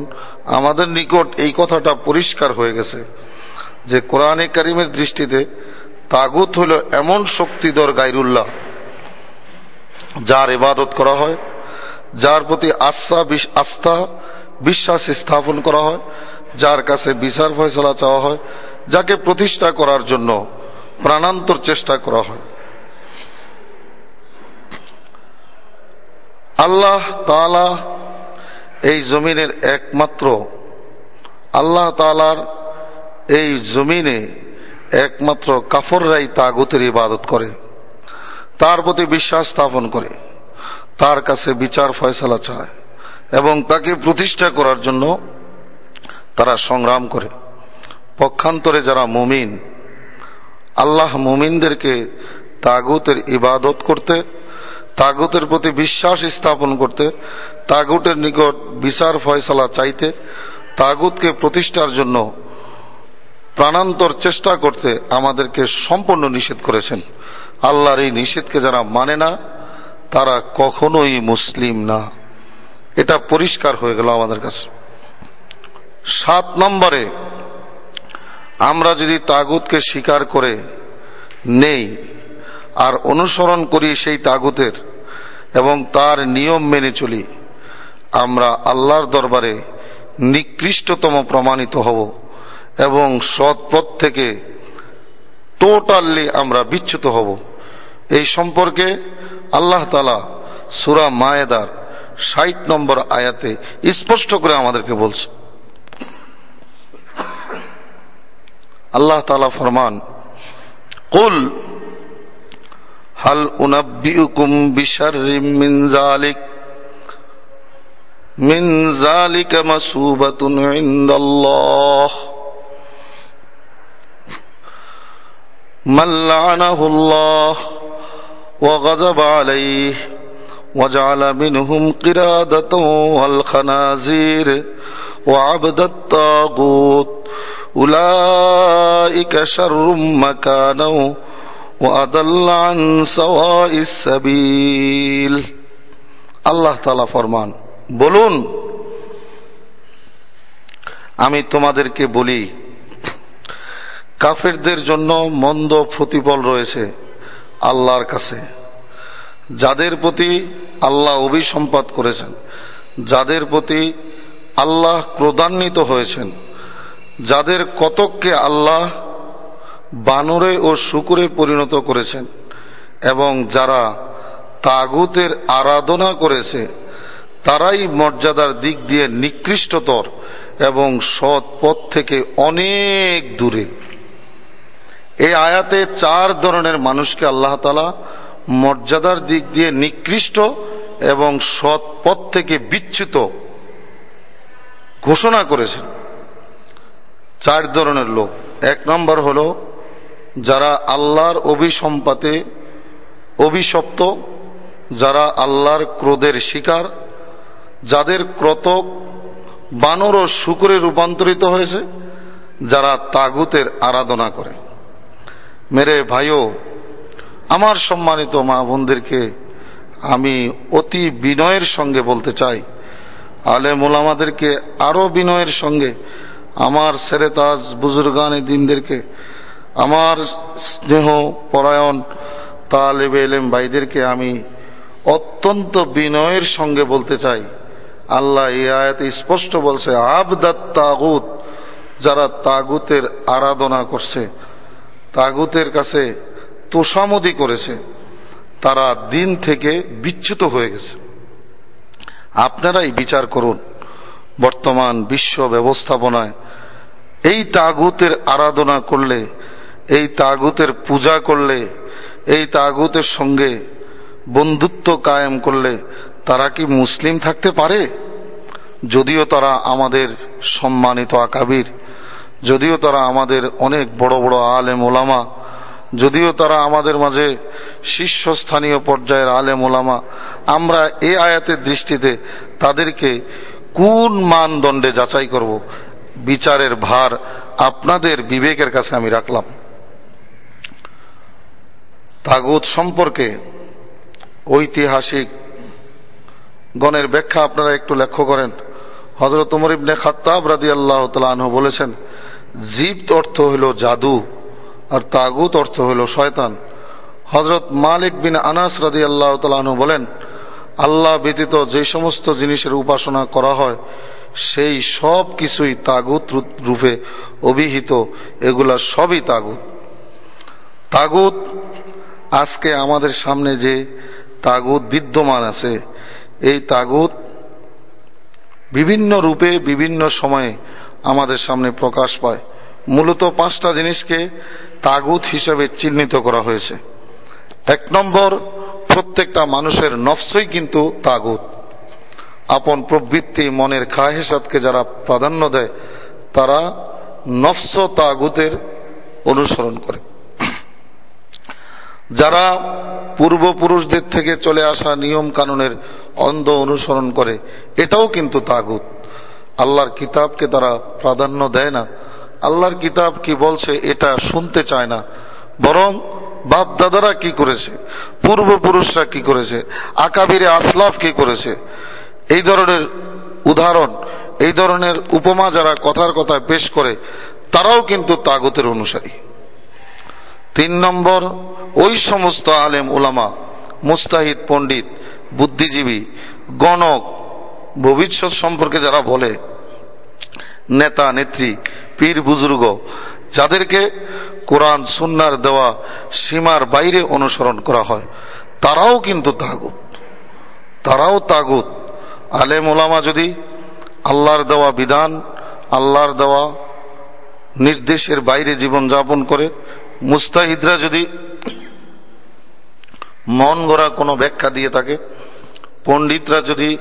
আমাদের নিকট এই কথাটা পরিষ্কার হয়ে গেছে যে কোরআনে কারিমের দৃষ্টিতে তাগুত হল এমন শক্তিধর গাইরুল্লাহ, যার ইবাদত করা হয়, যার প্রতি আস্থা আস্থা বিশ্বাস স্থাপন করা হয়, যার কাছে বিচার ফয়সলা চাওয়া হয়, যাকে প্রতিষ্ঠা করার জন্য প্রাণান্তর চেষ্টা করা হয়। আল্লাহ তালা এই জমিনের একমাত্র, আল্লাহ তালার এই জমিনে একমাত্র কাফররাই তাগুতের ইবাদত করে, তার প্রতি বিশ্বাস স্থাপন করে, তার কাছে বিচার ফয়সলা চায় এবং তাকে প্রতিষ্ঠা করার জন্য তারা সংগ্রাম করে। পক্ষান্তরে যারা মুমিন আল্লাহ মুমিনদেরকে তাগুতের ইবাদত করতে, তাগুতের প্রতি বিশ্বাস স্থাপন করতে, তাগুতের নিকট বিচার ফয়সলা চাইতে, তাগুতকে প্রতিষ্ঠার জন্য প্রাণান্তর চেষ্টা করতে আমাদেরকে সম্পূর্ণ নিষেধ করেছেন। আল্লাহর এই নিষেধকে যারা মানে না, তারা কখনোই মুসলিম না। এটা পরিষ্কার হয়ে গেল আমাদের কাছে। সাত নম্বরে আমরা যদি তাগুতকে স্বীকার করে নেই আর অনুসরণ করি সেই তাগুতের এবং তার নিয়ম মেনে চলি, আমরা আল্লাহর দরবারে নিকৃষ্টতম প্রমাণিত হব এবং সৎ পথ থেকে টোটালি আমরা বিচ্যুত হব। এই সম্পর্কে আল্লাহ তালা সুরা মায়েদার ষাট নম্বর আয়াতে স্পষ্ট করে আমাদেরকে বলছে। الله تعالى فرمان. قل هل أنبئكم بشر من ذلك؟ من ذلك مسوبة عند الله. من لعنه الله وغضب عليه وجعل منهم قرادة والخنازير وعبد الطاغوت أولئك شر مكانا وأضل عن سواء السبيل আল্লাহ তালা ফরমান বলুন আমি তোমাদেরকে বলি কাফেরদের জন্য মন্দ প্রতিফল রয়েছে আল্লাহর কাছে যাদের প্রতি আল্লাহ অভিসম্পাদ করেছেন যাদের প্রতি আল্লাহ ক্রোধান্বিত হয়েছেন যাদের কতককে আল্লাহ বানরে ও শুকুরে পরিণত করেছেন এবং যারা তাগুতের আরাধনা করেছে, তারাই মর্যাদার দিক দিয়ে নিকৃষ্টতর এবং সৎ পথ থেকে অনেক দূরে। এই আয়াতে চার ধরনের মানুষকে আল্লাহ তালা মর্যাদার দিক দিয়ে নিকৃষ্ট এবং সৎ পথ থেকে বিচ্যুত ঘোষণা করেছেন। চার ধরনের লোক। এক নম্বর হল যারা আল্লাহর অভিসম্পাতে অভিশপ্ত, যারা আল্লাহর ক্রোধের শিকার, যাদের ক্রতক বানর ও শুকুরে রূপান্তরিত হয়েছে, যারা তাগুতের আরাধনা করে। মেরে ভাইও, আমার সম্মানিত মা বোনদেরকে আমি অতি বিনয়ের সঙ্গে বলতে চাই। আলে মোলামাদেরকে আরও বিনয়ের সঙ্গে আমার সেরেতাজ বুজুর্গানি দিনদেরকে, আমার স্নেহ পরায়ণ তালেব এলেম ভাইদেরকে আমি অত্যন্ত বিনয়ের সঙ্গে বলতে চাই। আল্লাহ এই আয়াতে স্পষ্ট বলছে, আবদাত তাগুত, যারা তাগুতের আরাধনা করছে, তাগুতের কাছে তোষামদি করেছে, তারা দিন থেকে বিচ্যুত হয়ে গেছে। আপনারাই বিচার করুন। বর্তমান বিশ্ব ব্যবস্থাপনায় এই তাগুতের আরাধনা করলে, এই তাগুতের পূজা করলে, এই তাগুতের সঙ্গে বন্ধুত্ব কায়েম করলে তারা কি মুসলিম থাকতে পারে? যদিও তারা আমাদের সম্মানিত আকাবির, যদিও তারা আমাদের অনেক বড় বড় আলেম ওলামা, যদিও তারা আমাদের মাঝে শীর্ষস্থানীয় পর্যায়ের আলেম ওলামা, আমরা এ আয়াতের দৃষ্টিতে তাদেরকে কোন মানদণ্ডে যাচাই করব? বিচারের ভার আপনাদের বিবেকের কাছে আমি রাখলাম। তাগুত সম্পর্কে ঐতিহাসিক গণের ব্যাখ্যা আপনারা একটু লক্ষ্য করেন। হজরত উমর ইবনে খাত্তাব রাদি আল্লাহ তালহ বলেছেন জীব অর্থ হইল জাদু আর তাগুত অর্থ হইল শয়তান। হজরত মালিক বিন আনাস রাদি আল্লাহ তালহ বলেন, আল্লাহ ব্যতীত যে সমস্ত জিনিসের উপাসনা করা হয় সেই সব কিছুই তাগুত রূপে অভিহিত। এগুলা সবই তাগুত। তাগুত, আজকে আমাদের সামনে যে তাগুত বিদ্যমান আছে, এই তাগুত বিভিন্ন রূপে বিভিন্ন সময়ে আমাদের সামনে প্রকাশ পায়। মূলত পাঁচটা জিনিসকে তাগুত হিসেবে চিহ্নিত করা হয়েছে। এক নম্বর, প্রত্যেকটা মানুষের নফসই কিন্তু তাগুত। আপন প্রবৃত্তি মনের খাহেসাতকে যারা প্রাধান্য দেয়, তারা নফস তাগুতের অনুসরণ করে। যারা পূর্বপুরুষদের থেকে চলে আসা নিয়ম কানুনের অন্ধ অনুসরণ করে, এটাও কিন্তু তাগুত। আল্লাহর কিতাবকে তারা প্রাধান্য দেয় না। আল্লাহর কিতাব কি বলছে, এটা শুনতে চায় না। বরং বাপ দাদারা কি করেছে? পূর্বপুরুষরা কি করেছে? আকাবিরে আসলাফ কি করেছে? এই ধরনের উদাহরণ, এই ধরনের উপমা যারা কথার কথায় পেশ করে, তারাও কিন্তু তাগতের অনুসারী। তিন নম্বর, ওই সমস্ত আলেম ওলামা মুস্তাহিদ, পণ্ডিত, বুদ্ধিজীবী, গণক, ভবিষ্যৎ সম্পর্কে যারা বলে, নেতা, নেত্রী, পীর, বুজুর্গ, যাদেরকে কোরআন, সুন্নার দেওয়া সীমার বাইরে অনুসরণ করা হয়, তারাও কিন্তু তাগুত। তারাও তাগুত। আলেম ওলামা যদি আল্লাহর দেওয়া বিধান, আল্লাহর দেওয়া নির্দেশের বাইরে জীবন যাপন করে, মুস্তাহিদরা যদি মন গড়া কোনো ব্যাখ্যা দিয়ে থাকে, পণ্ডিতরা যদি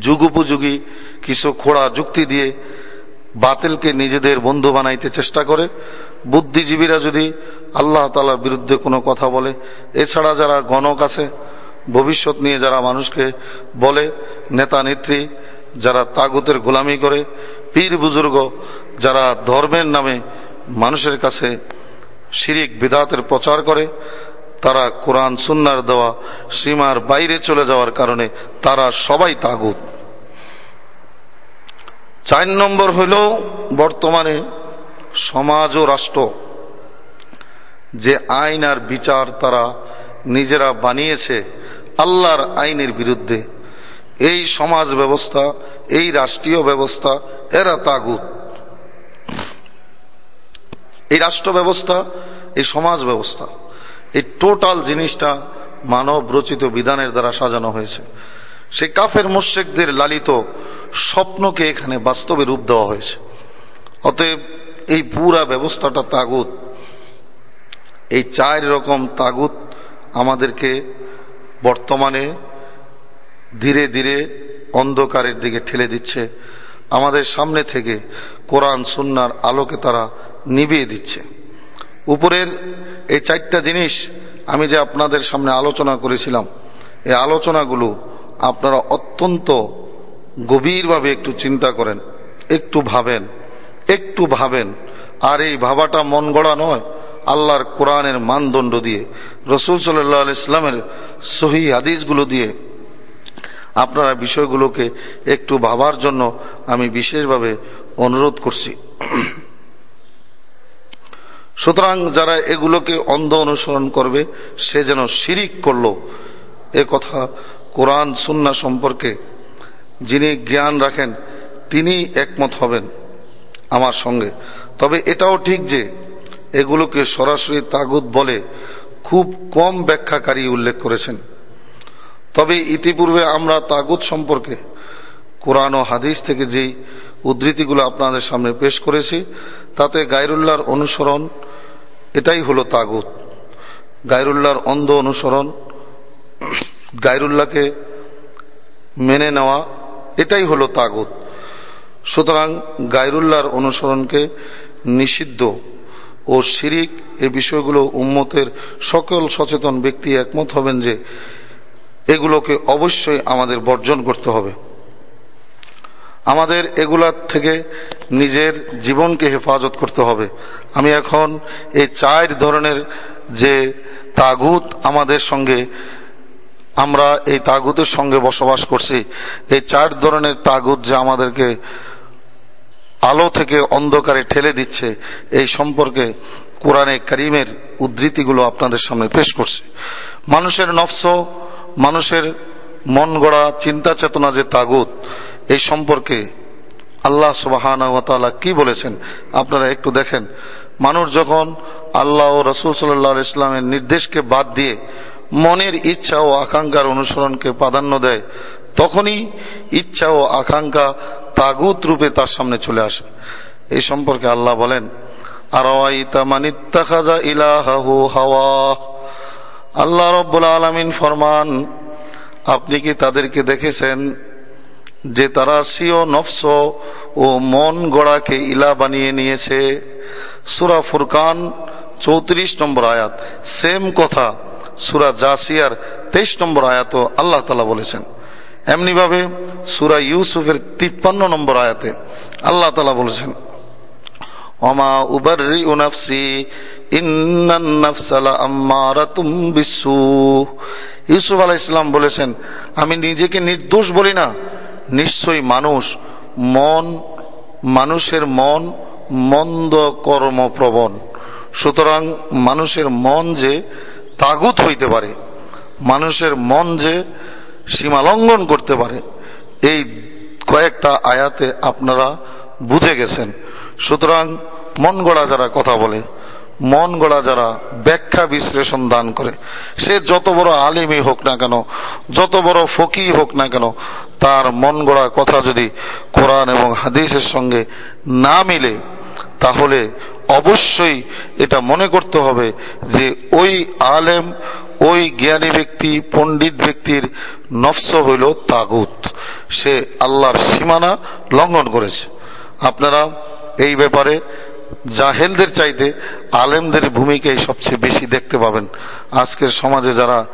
যুগোপযোগী কিছু খোড়া যুক্তি দিয়ে বাতিলকে নিজেদের বন্ধু বানাইতে চেষ্টা করে, বুদ্ধিজীবীরা যদি আল্লাহ তালার বিরুদ্ধে কোনো কথা বলে, এছাড়া যারা গণক আছে ভবিষ্যৎ নিয়ে যারা মানুষকে বলে, নেতা, নেত্রী, যারা তাগুতের গোলামি করে, পীর, বুজুর্গ, যারা ধর্মের নামে মানুষের কাছে শিরিক, বিদাতের প্রচার করে, তারা কোরআন, সুন্নার দেওয়া সীমার বাইরে চলে যাওয়ার কারণে তারা সবাই তাগুত। চার নম্বর হইল বর্তমানে সমাজ ও রাষ্ট্র। যে আইন আর বিচার তারা নিজেরা বানিয়েছে আল্লাহর আইনের বিরুদ্ধে। এই সমাজ ব্যবস্থা, এই রাষ্ট্রীয় ব্যবস্থা, এরা তাগুত। এই রাষ্ট্র ব্যবস্থা, এই সমাজ ব্যবস্থা, এই টোটাল জিনিসটা মানব রচিত বিধানের দ্বারা সাজানো হয়েছে। সে কাফের মোশেকদের লালিত স্বপ্নকে এখানে বাস্তবে রূপ দেওয়া হয়েছে। অতএব এই পুরা ব্যবস্থাটা তাগুত। এই চার রকম তাগুত আমাদেরকে বর্তমানে ধীরে ধীরে অন্ধকারের দিকে ঠেলে দিচ্ছে। আমাদের সামনে থেকে কোরআন, সুন্নার আলোকে তারা নিভিয়ে দিচ্ছে। উপরের এই চারটা জিনিস আমি যে আপনাদের সামনে আলোচনা করেছিলাম, এই আলোচনাগুলো আপনারা অত্যন্ত গভীরভাবে একটু চিন্তা করেন, একটু ভাবেন একটু ভাবেন। আর এই ভাবাটা মন গড়া নয় আল্লাহর কোরআনের মানদণ্ড দিয়ে, রসুল সাল্লাহ ইসলামের সহি হাদিসগুলো দিয়ে, আপনারা বিষয়গুলোকে একটু ভাবার জন্য আমি বিশেষভাবে অনুরোধ করছি। সুতরাং যারা এগুলোকে অন্ধ অনুসরণ করবে, সে যেন শিরিক করল। এ কথা কোরআন, সুন্না সম্পর্কে যিনি জ্ঞান রাখেন তিনি একমত হবেন আমার সঙ্গে। তবে এটাও ঠিক যে এগুলোকে সরাসরি তাগুদ বলে খুব কম ব্যাখ্যাকারী উল্লেখ করেছেন। তবে ইতিপূর্বে আমরা তাগুদ সম্পর্কে কোরআন ও হাদিস থেকে যেই উদ্ধৃতিগুলো আপনাদের সামনে পেশ করেছি, তাতে গায়রুল্লাহর অনুসরণ, এটাই হলো তাগুত। গায়রুল্লাহর অন্ধ অনুসরণ, গায়রুল্লাহকে মেনে নেওয়া, এটাই হলো তাগুত। সুতরাং গায়রুল্লাহর অনুসরণকে নিষিদ্ধ ও শিরিক, এ বিষয়গুলো উম্মতের সকল সচেতন ব্যক্তি একমত হবেন যে এগুলোকে অবশ্যই আমাদের বর্জন করতে হবে। আমাদের এগুলার থেকে নিজের জীবনকে হেফাজত করতে হবে। আমি এখন এই চার ধরনের যে তাগুত আমাদের সঙ্গে, আমরা এই তাগুতের সঙ্গে বসবাস করছি, এই চার ধরনের তাগুত যে আমাদেরকে আলো থেকে অন্ধকারে ঠেলে দিচ্ছে এই সম্পর্কে কোরআনে করিমের উদ্ধৃতিগুলো আপনাদের সামনে পেশ করছে। মানুষের নফস, মানুষের মন গড়া চিন্তা চেতনা যে তাগুত, এই সম্পর্কে আল্লাহ সুবাহান কি বলেছেন আপনারা একটু দেখেন। মানুষ যখন আল্লাহ ও রসুল সাল্লাহ ইসলামের নির্দেশকে বাদ দিয়ে মনের ইচ্ছা ও আকাঙ্ক্ষার অনুসরণকে প্রাধান্য দেয়, তখনই ইচ্ছা ও আকাঙ্ক্ষা তাগুত রূপে তার সামনে চলে আসে এই সম্পর্কে আল্লাহ বলেন আল্লাহ রব্বুল আলমিন ফরমান, আপনি কি তাদেরকে দেখেছেন যে তারা সিও নফস ও মন গড়াকে ইলা বানিয়ে নিয়েছে? সুরা ফুরকান চৌত্রিশ নম্বর আয়াত। সেম কথা সুরা জাসিয়ার তেইশ নম্বর আয়াত আল্লাহ তালা বলেছেন। এমনিভাবে সুরা ইউসুফের তিপ্পান্ন নম্বর আয়াতে আল্লাহ তালা বলেছেন অমা উবারি উনাফসি ইউসুফ আলাহ ইসলাম বলেছেন, আমি নিজেকে নির্দোষ বলি না, নিশ্চয়ই মানুষ মন, মানুষের মন মন্দ কর্মপ্রবণ। সুতরাং মানুষের মন যে তাগুত হইতে পারে, মানুষের মন যে সীমালঙ্ঘন করতে পারে। এই কয়েকটা আয়াতে আপনারা বুঝে গেছেন। সুতরাং মন গড়া যারা কথা বলে, মন গড়া যারা ব্যাখ্যা বিশ্লেষণ দান করে, সে যত বড় আলিমই হোক না কেন, যত বড় ফকি হোক না কেন, তার মন গড়া কথা যদি কোরআন এবং হাদিসের সঙ্গে না মিলে, তাহলে অবশ্যই এটা মনে করতে হবে যে ওই আলেম ওই জ্ঞানী ব্যক্তি, পণ্ডিত ব্যক্তির নফস হইল তাগুত। সে আল্লাহর সীমানা লঙ্ঘন করেছে। আপনারা এই ব্যাপারে জাহেলদের চাইতে আলেমদের ভূমিকাই সবচেয়ে বেশি দেখতে পাবেন। আজকের সমাজে যারা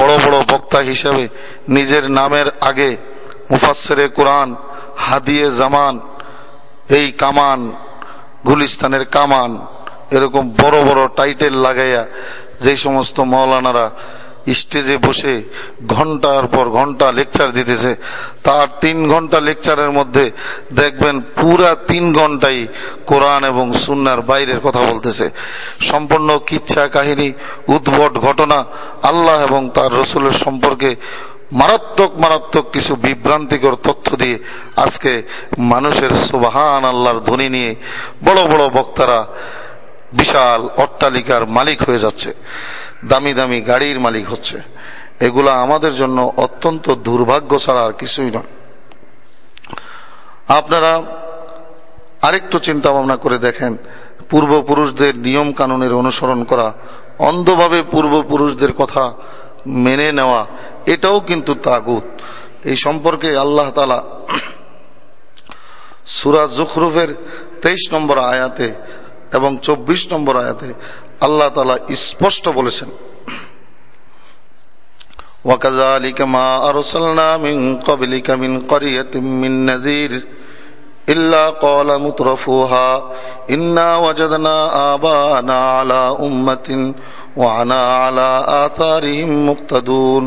বড় বড় বক্তা হিসাবে নিজের নামের আগে মুফাসেরে কোরআন, হাদিয়ে জামান, এই কামান, গুলিস্তানের কামান এরকম বড় বড় টাইটেল লাগাইয়া যে সমস্ত মৌলানারা স্টেজে বসে ঘণ্টার পর ঘণ্টা লেকচার দিতেছে, তার তিন ঘণ্টা লেকচারের মধ্যে দেখবেন পুরা তিন ঘন্টাই কোরআন এবং সুন্নার বাইরের কথা বলতেছে। সম্পূর্ণ কিচ্ছা কাহিনী, উদ্ভট ঘটনা, আল্লাহ এবং তার রসুলের সম্পর্কে মারাত্মক মারাত্মক কিছু বিভ্রান্তিকর তথ্য দিয়ে আজকে মানুষের সুবাহান আল্লাহর ধ্বনি নিয়ে বড় বড় বক্তারা বিশাল অট্টালিকার মালিক হয়ে যাচ্ছে। দামি দামি গাড়ির মালিক হচ্ছে। এগুলা আমাদের জন্য অত্যন্ত দুর্ভাগ্য ছাড়া আর কিছুই নয়। আপনারা আরেকটু চিন্তা ভাবনা করে দেখেন, পূর্বপুরুষদের নিয়ম কানুনের অনুসরণ করা, অন্ধভাবে পূর্বপুরুষদের কথা মেনে নেওয়া, এটাও কিন্তু তাগুত। এই সম্পর্কে আল্লাহ তালা সুরাজ জুখরুফের তেইশ নম্বর আয়াতে এবং চব্বিশ নম্বর আয়াতে আল্লাহ তালা স্পষ্ট বলেছেন وكذلك ما أرسلنا من قبلك من قرية من نذير إلا قال مترفوها إنا وجدنا آبانا على أمة وعنا على آثارهم مقتدون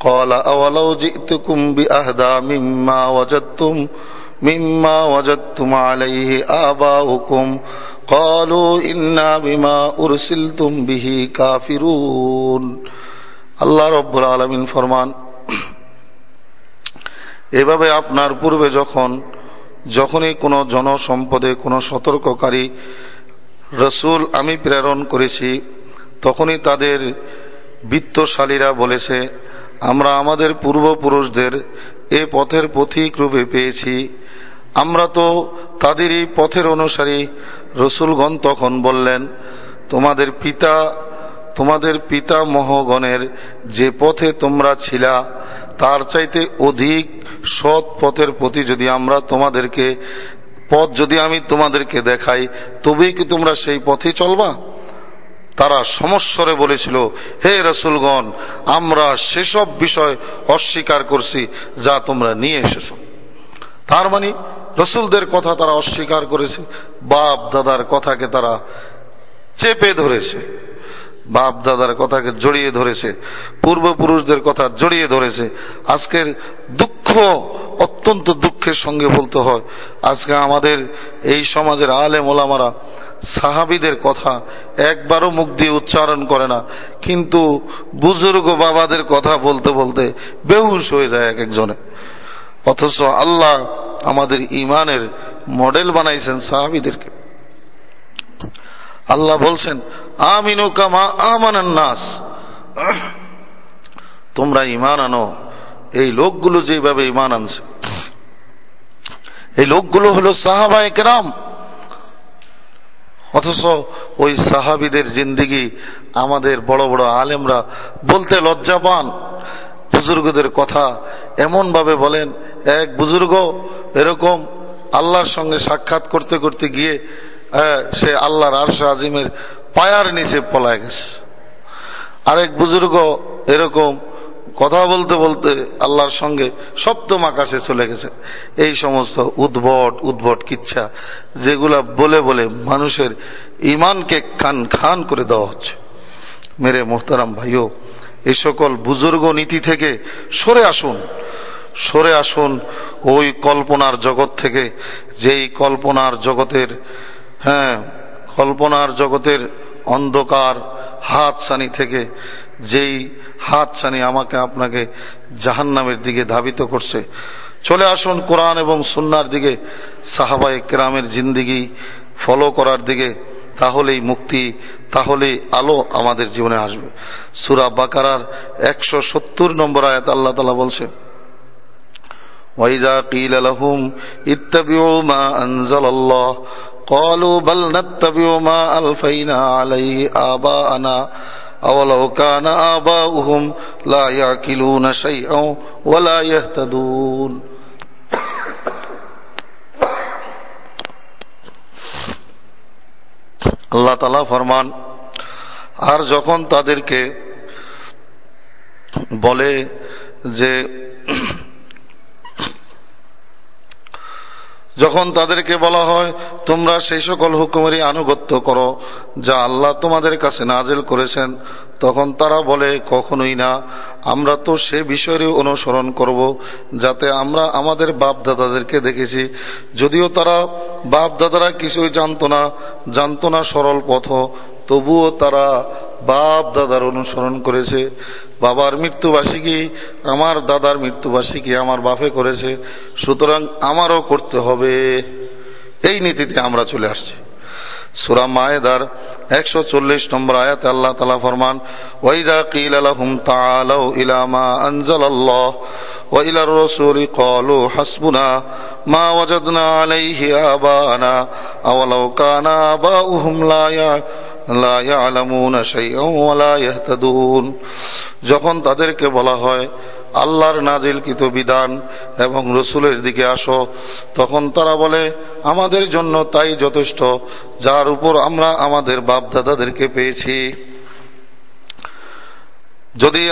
قال أولو جئتكم بأهدى مما وجدتم مما وجدتم عليه آباؤكم قالوا إنا بما أرسلتم به كافرون আল্লাহ রব্বুল আলমিন ফরমান এভাবে আপনার পূর্বে যখন যখনই কোনো জনসম্পদে কোনো সতর্ককারী রসুল আমি প্রেরণ করেছি তখনই তাদের বিত্তশালীরা বলেছে আমরা আমাদের পূর্বপুরুষদের এ পথের পথিক রূপে পেয়েছি আমরা তো তাদেরই পথের অনুসারী রসুলগণ তখন বললেন, তোমাদের পিতা তোমাদের পিতা মহগণের যে পথে তোমরা ছিলা, তার চাইতে অধিক সৎ পথের প্রতি যদি আমরা তোমাদেরকে, পথ যদি আমি তোমাদেরকে দেখাই, তবেই কি তোমরা সেই পথে চলবা? তারা সমস্বরে বলেছিল, হে রসুলগণ, আমরা সেসব বিষয় অস্বীকার করছি যা তোমরা নিয়ে এসেছ। তার মানে রসুলদের কথা তারা অস্বীকার করেছে, বাপ দাদার কথাকে তারা চেপে ধরেছে, বাপ দাদার কথাকে জড়িয়ে ধরেছে, পূর্বপুরুষদের কথা জড়িয়ে ধরেছে। আজকের দুঃখ অত্যন্ত দুঃখের সঙ্গে বলতে হয়, আজকে আমাদের এই সমাজের আলে মোলামারা সাহাবিদের কথা একবারও মুখ দিয়ে উচ্চারণ করে না, কিন্তু বুজুর্গ বাবাদের কথা বলতে বলতে বেহুশ হয়ে যায় এক একজনে। অথচ আল্লাহ আমাদের ইমানের মডেল বানাইছেন সাহাবিদেরকে। আল্লাহ বলছেন, আমিনু কামা আমানান নাস। তোমরা ইমান আনো। এই লোকগুলো যেভাবে ইমান আনছে। এই লোকগুলো হলো সাহাবা একরাম অথচ ওই সাহাবিদের জিন্দিগি আমাদের বড় বড় আলেমরা বলতে লজ্জা পান। বুজুর্গদের কথা এমন ভাবে বলেন, এক বুজুর্গ এরকম আল্লাহর সঙ্গে সাক্ষাৎ করতে করতে গিয়ে সে আল্লাহর আরশ আজিমের পায়ার নিচে পলায় গেছে। আরেক বুজুর্গ এরকম কথা বলতে বলতে আল্লাহর সঙ্গে সপ্তম আকাশে চলে গেছে। এই সমস্ত উদ্ভট উদ্ভট কিচ্ছা যেগুলা বলে বলে মানুষের ইমানকে খান খান করে দেওয়া হচ্ছে। মেরে মোহতারাম ভাইও এই সকল বুজুর্গ নীতি থেকে সরে আসুন। সরে আসুন ওই কল্পনার জগৎ থেকে, যেই কল্পনার জগতের হ্যাঁ কল্পনার জগতের অন্ধকার হাত সানি থেকে, যেই হাত সানি আমাকে আপনাকে জাহান্নামের দিকে ধাবিত করছে। চলে আসুন কোরআন এবং সুন্নার দিকে সাহাবাই কেরামের জিন্দিগি ফলো করার দিকে। তাহলেই মুক্তি তাহলেই আলো আমাদের জীবনে আসবে সুরা বাকারার একশো সত্তর নম্বর আয়াত আল্লাহ তালা বলছে وإذا قيل لهم اتبعوا ما أنزل الله قالوا بل نتبع ما ألفينا عليه آباءنا أولو كان آباؤهم لا يعقلون شيئا ولا يهتدون আল্লাহ তালা ফরমান, আর যখন তাদেরকে বলে যে, যখন তাদেরকে বলা হয়, তোমরা সেই সকল হুকুমেরই আনুগত্য করো যা আল্লাহ তোমাদের কাছে নাজেল করেছেন, তখন তারা বলে, কখনোই না। আমরা তো সে বিষয়েরই অনুসরণ করব, যাতে আমরা আমাদের বাপ দাদাদেরকে দেখেছি। যদিও তারা বাপ দাদারা কিছুই জানত না জানত না সরল পথ, তবুও তারা বাপ দাদার অনুসরণ করেছে। বাবার মৃত্যুবার্ষিকী আমার দাদার মৃত্যুবার্ষিকী আমার বাপে করেছে, সুতরাং আমারও করতে হবে। এই নীতিতে আমরা চলে আসছি। সুরা মায়েদার একশো চল্লিশ নম্বর আয়াত আল্লাহ তালা ফরমান ওয়াইদা কিল আলহুম তালাউ ইলামা আনজাল আল্লাহ وإلى الرسول قالوا حسبنا ما وجدنا عليه آباءنا أولو كان آباؤهم لا لا يعلمون شيئا ولا يهتدون যখন তাদেরকে বলা হয় আল্লাহর নাজিলকৃত বিধান এবং রসুলের দিকে আসো। তখন তারা বলে, আমাদের জন্য তাই যথেষ্ট, যার উপর আমরা আমাদের বাপ দাদাদেরকে পেয়েছি। যদি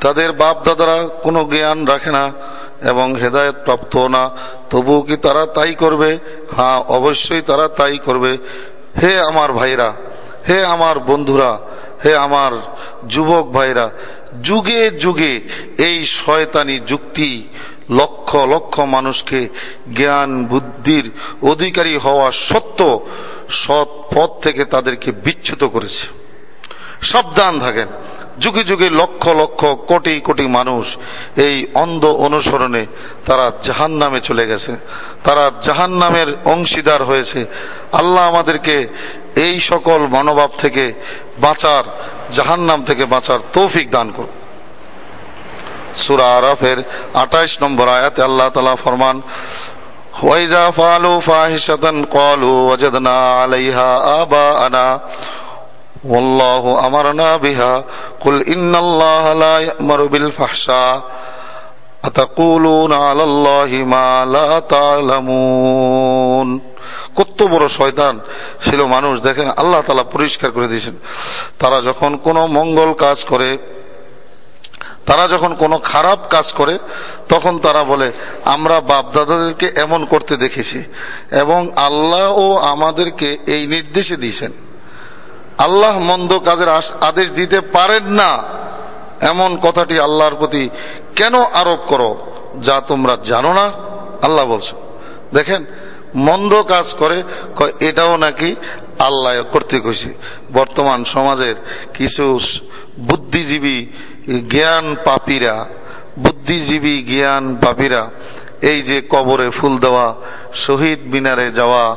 তাদের বাপ দাদারা কোনো জ্ঞান রাখে না এবং হেদায়ত প্রাপ্ত না তবুও কি তারা তাই করবে? হ্যাঁ অবশ্যই তারা তাই করবে। হে আমার ভাইরা, হে আমার বন্ধুরা, হে আমার যুবক ভাইরা যুগে যুগে এই শয়তানি যুক্তি লক্ষ লক্ষ মানুষকে জ্ঞান, বুদ্ধির অধিকারী হওয়া সত্য সৎ পথ থেকে তাদেরকে বিচ্যুত করেছে। সাবধান থাকেন। যুগে যুগে লক্ষ লক্ষ কোটি কোটি মানুষ এই অন্ধ অনুসরণে তারা জাহান নামে চলে গেছে। তারা জাহান নামের অংশীদার হয়েছে। আল্লাহ আমাদেরকে এই সকল মনোভাব থেকে বাঁচার জাহান নাম থেকে বাঁচার তৌফিক দান করুন সুরা আরাফের আঠাইশ নম্বর আয়াতে আল্লাহ তালা ফরমান ওয়াইজা ফালু ফাহিশাতান ক্বালু ওয়াজাদনা আলাইহা আবাআনা والله أمرنا بها قل إن الله لا يأمر بالفحشاء أتقولون على الله ما لا تعلمون কত বড় শয়তান ছিল মানুষ। দেখেন, আল্লাহ তালা পরিষ্কার করে দিয়েছেন। তারা যখন কোনো মঙ্গল কাজ করে, তারা যখন কোনো খারাপ কাজ করে, তখন তারা বলে, আমরা বাপদাদাদেরকে এমন করতে দেখেছি এবং আল্লাহ ও আমাদেরকে এই নির্দেশে দিয়েছেন। আল্লাহ মন্দ কাজের আদেশ দিতে পারেন না। এমন কথাটি আল্লাহর প্রতি কেন আরোপ করো, যা তোমরা জানো না? আল্লাহ বলছে দেখেন মন্দ কাজ করে এটাও নাকি আল্লাহ করতে খুশি। বর্তমান সমাজের কিছু বুদ্ধিজীবী জ্ঞান পাপীরা, বুদ্ধিজীবী জ্ঞান পাপীরা, এই যে কবরে ফুল দেওয়া, শহীদ মিনারে যাওয়া,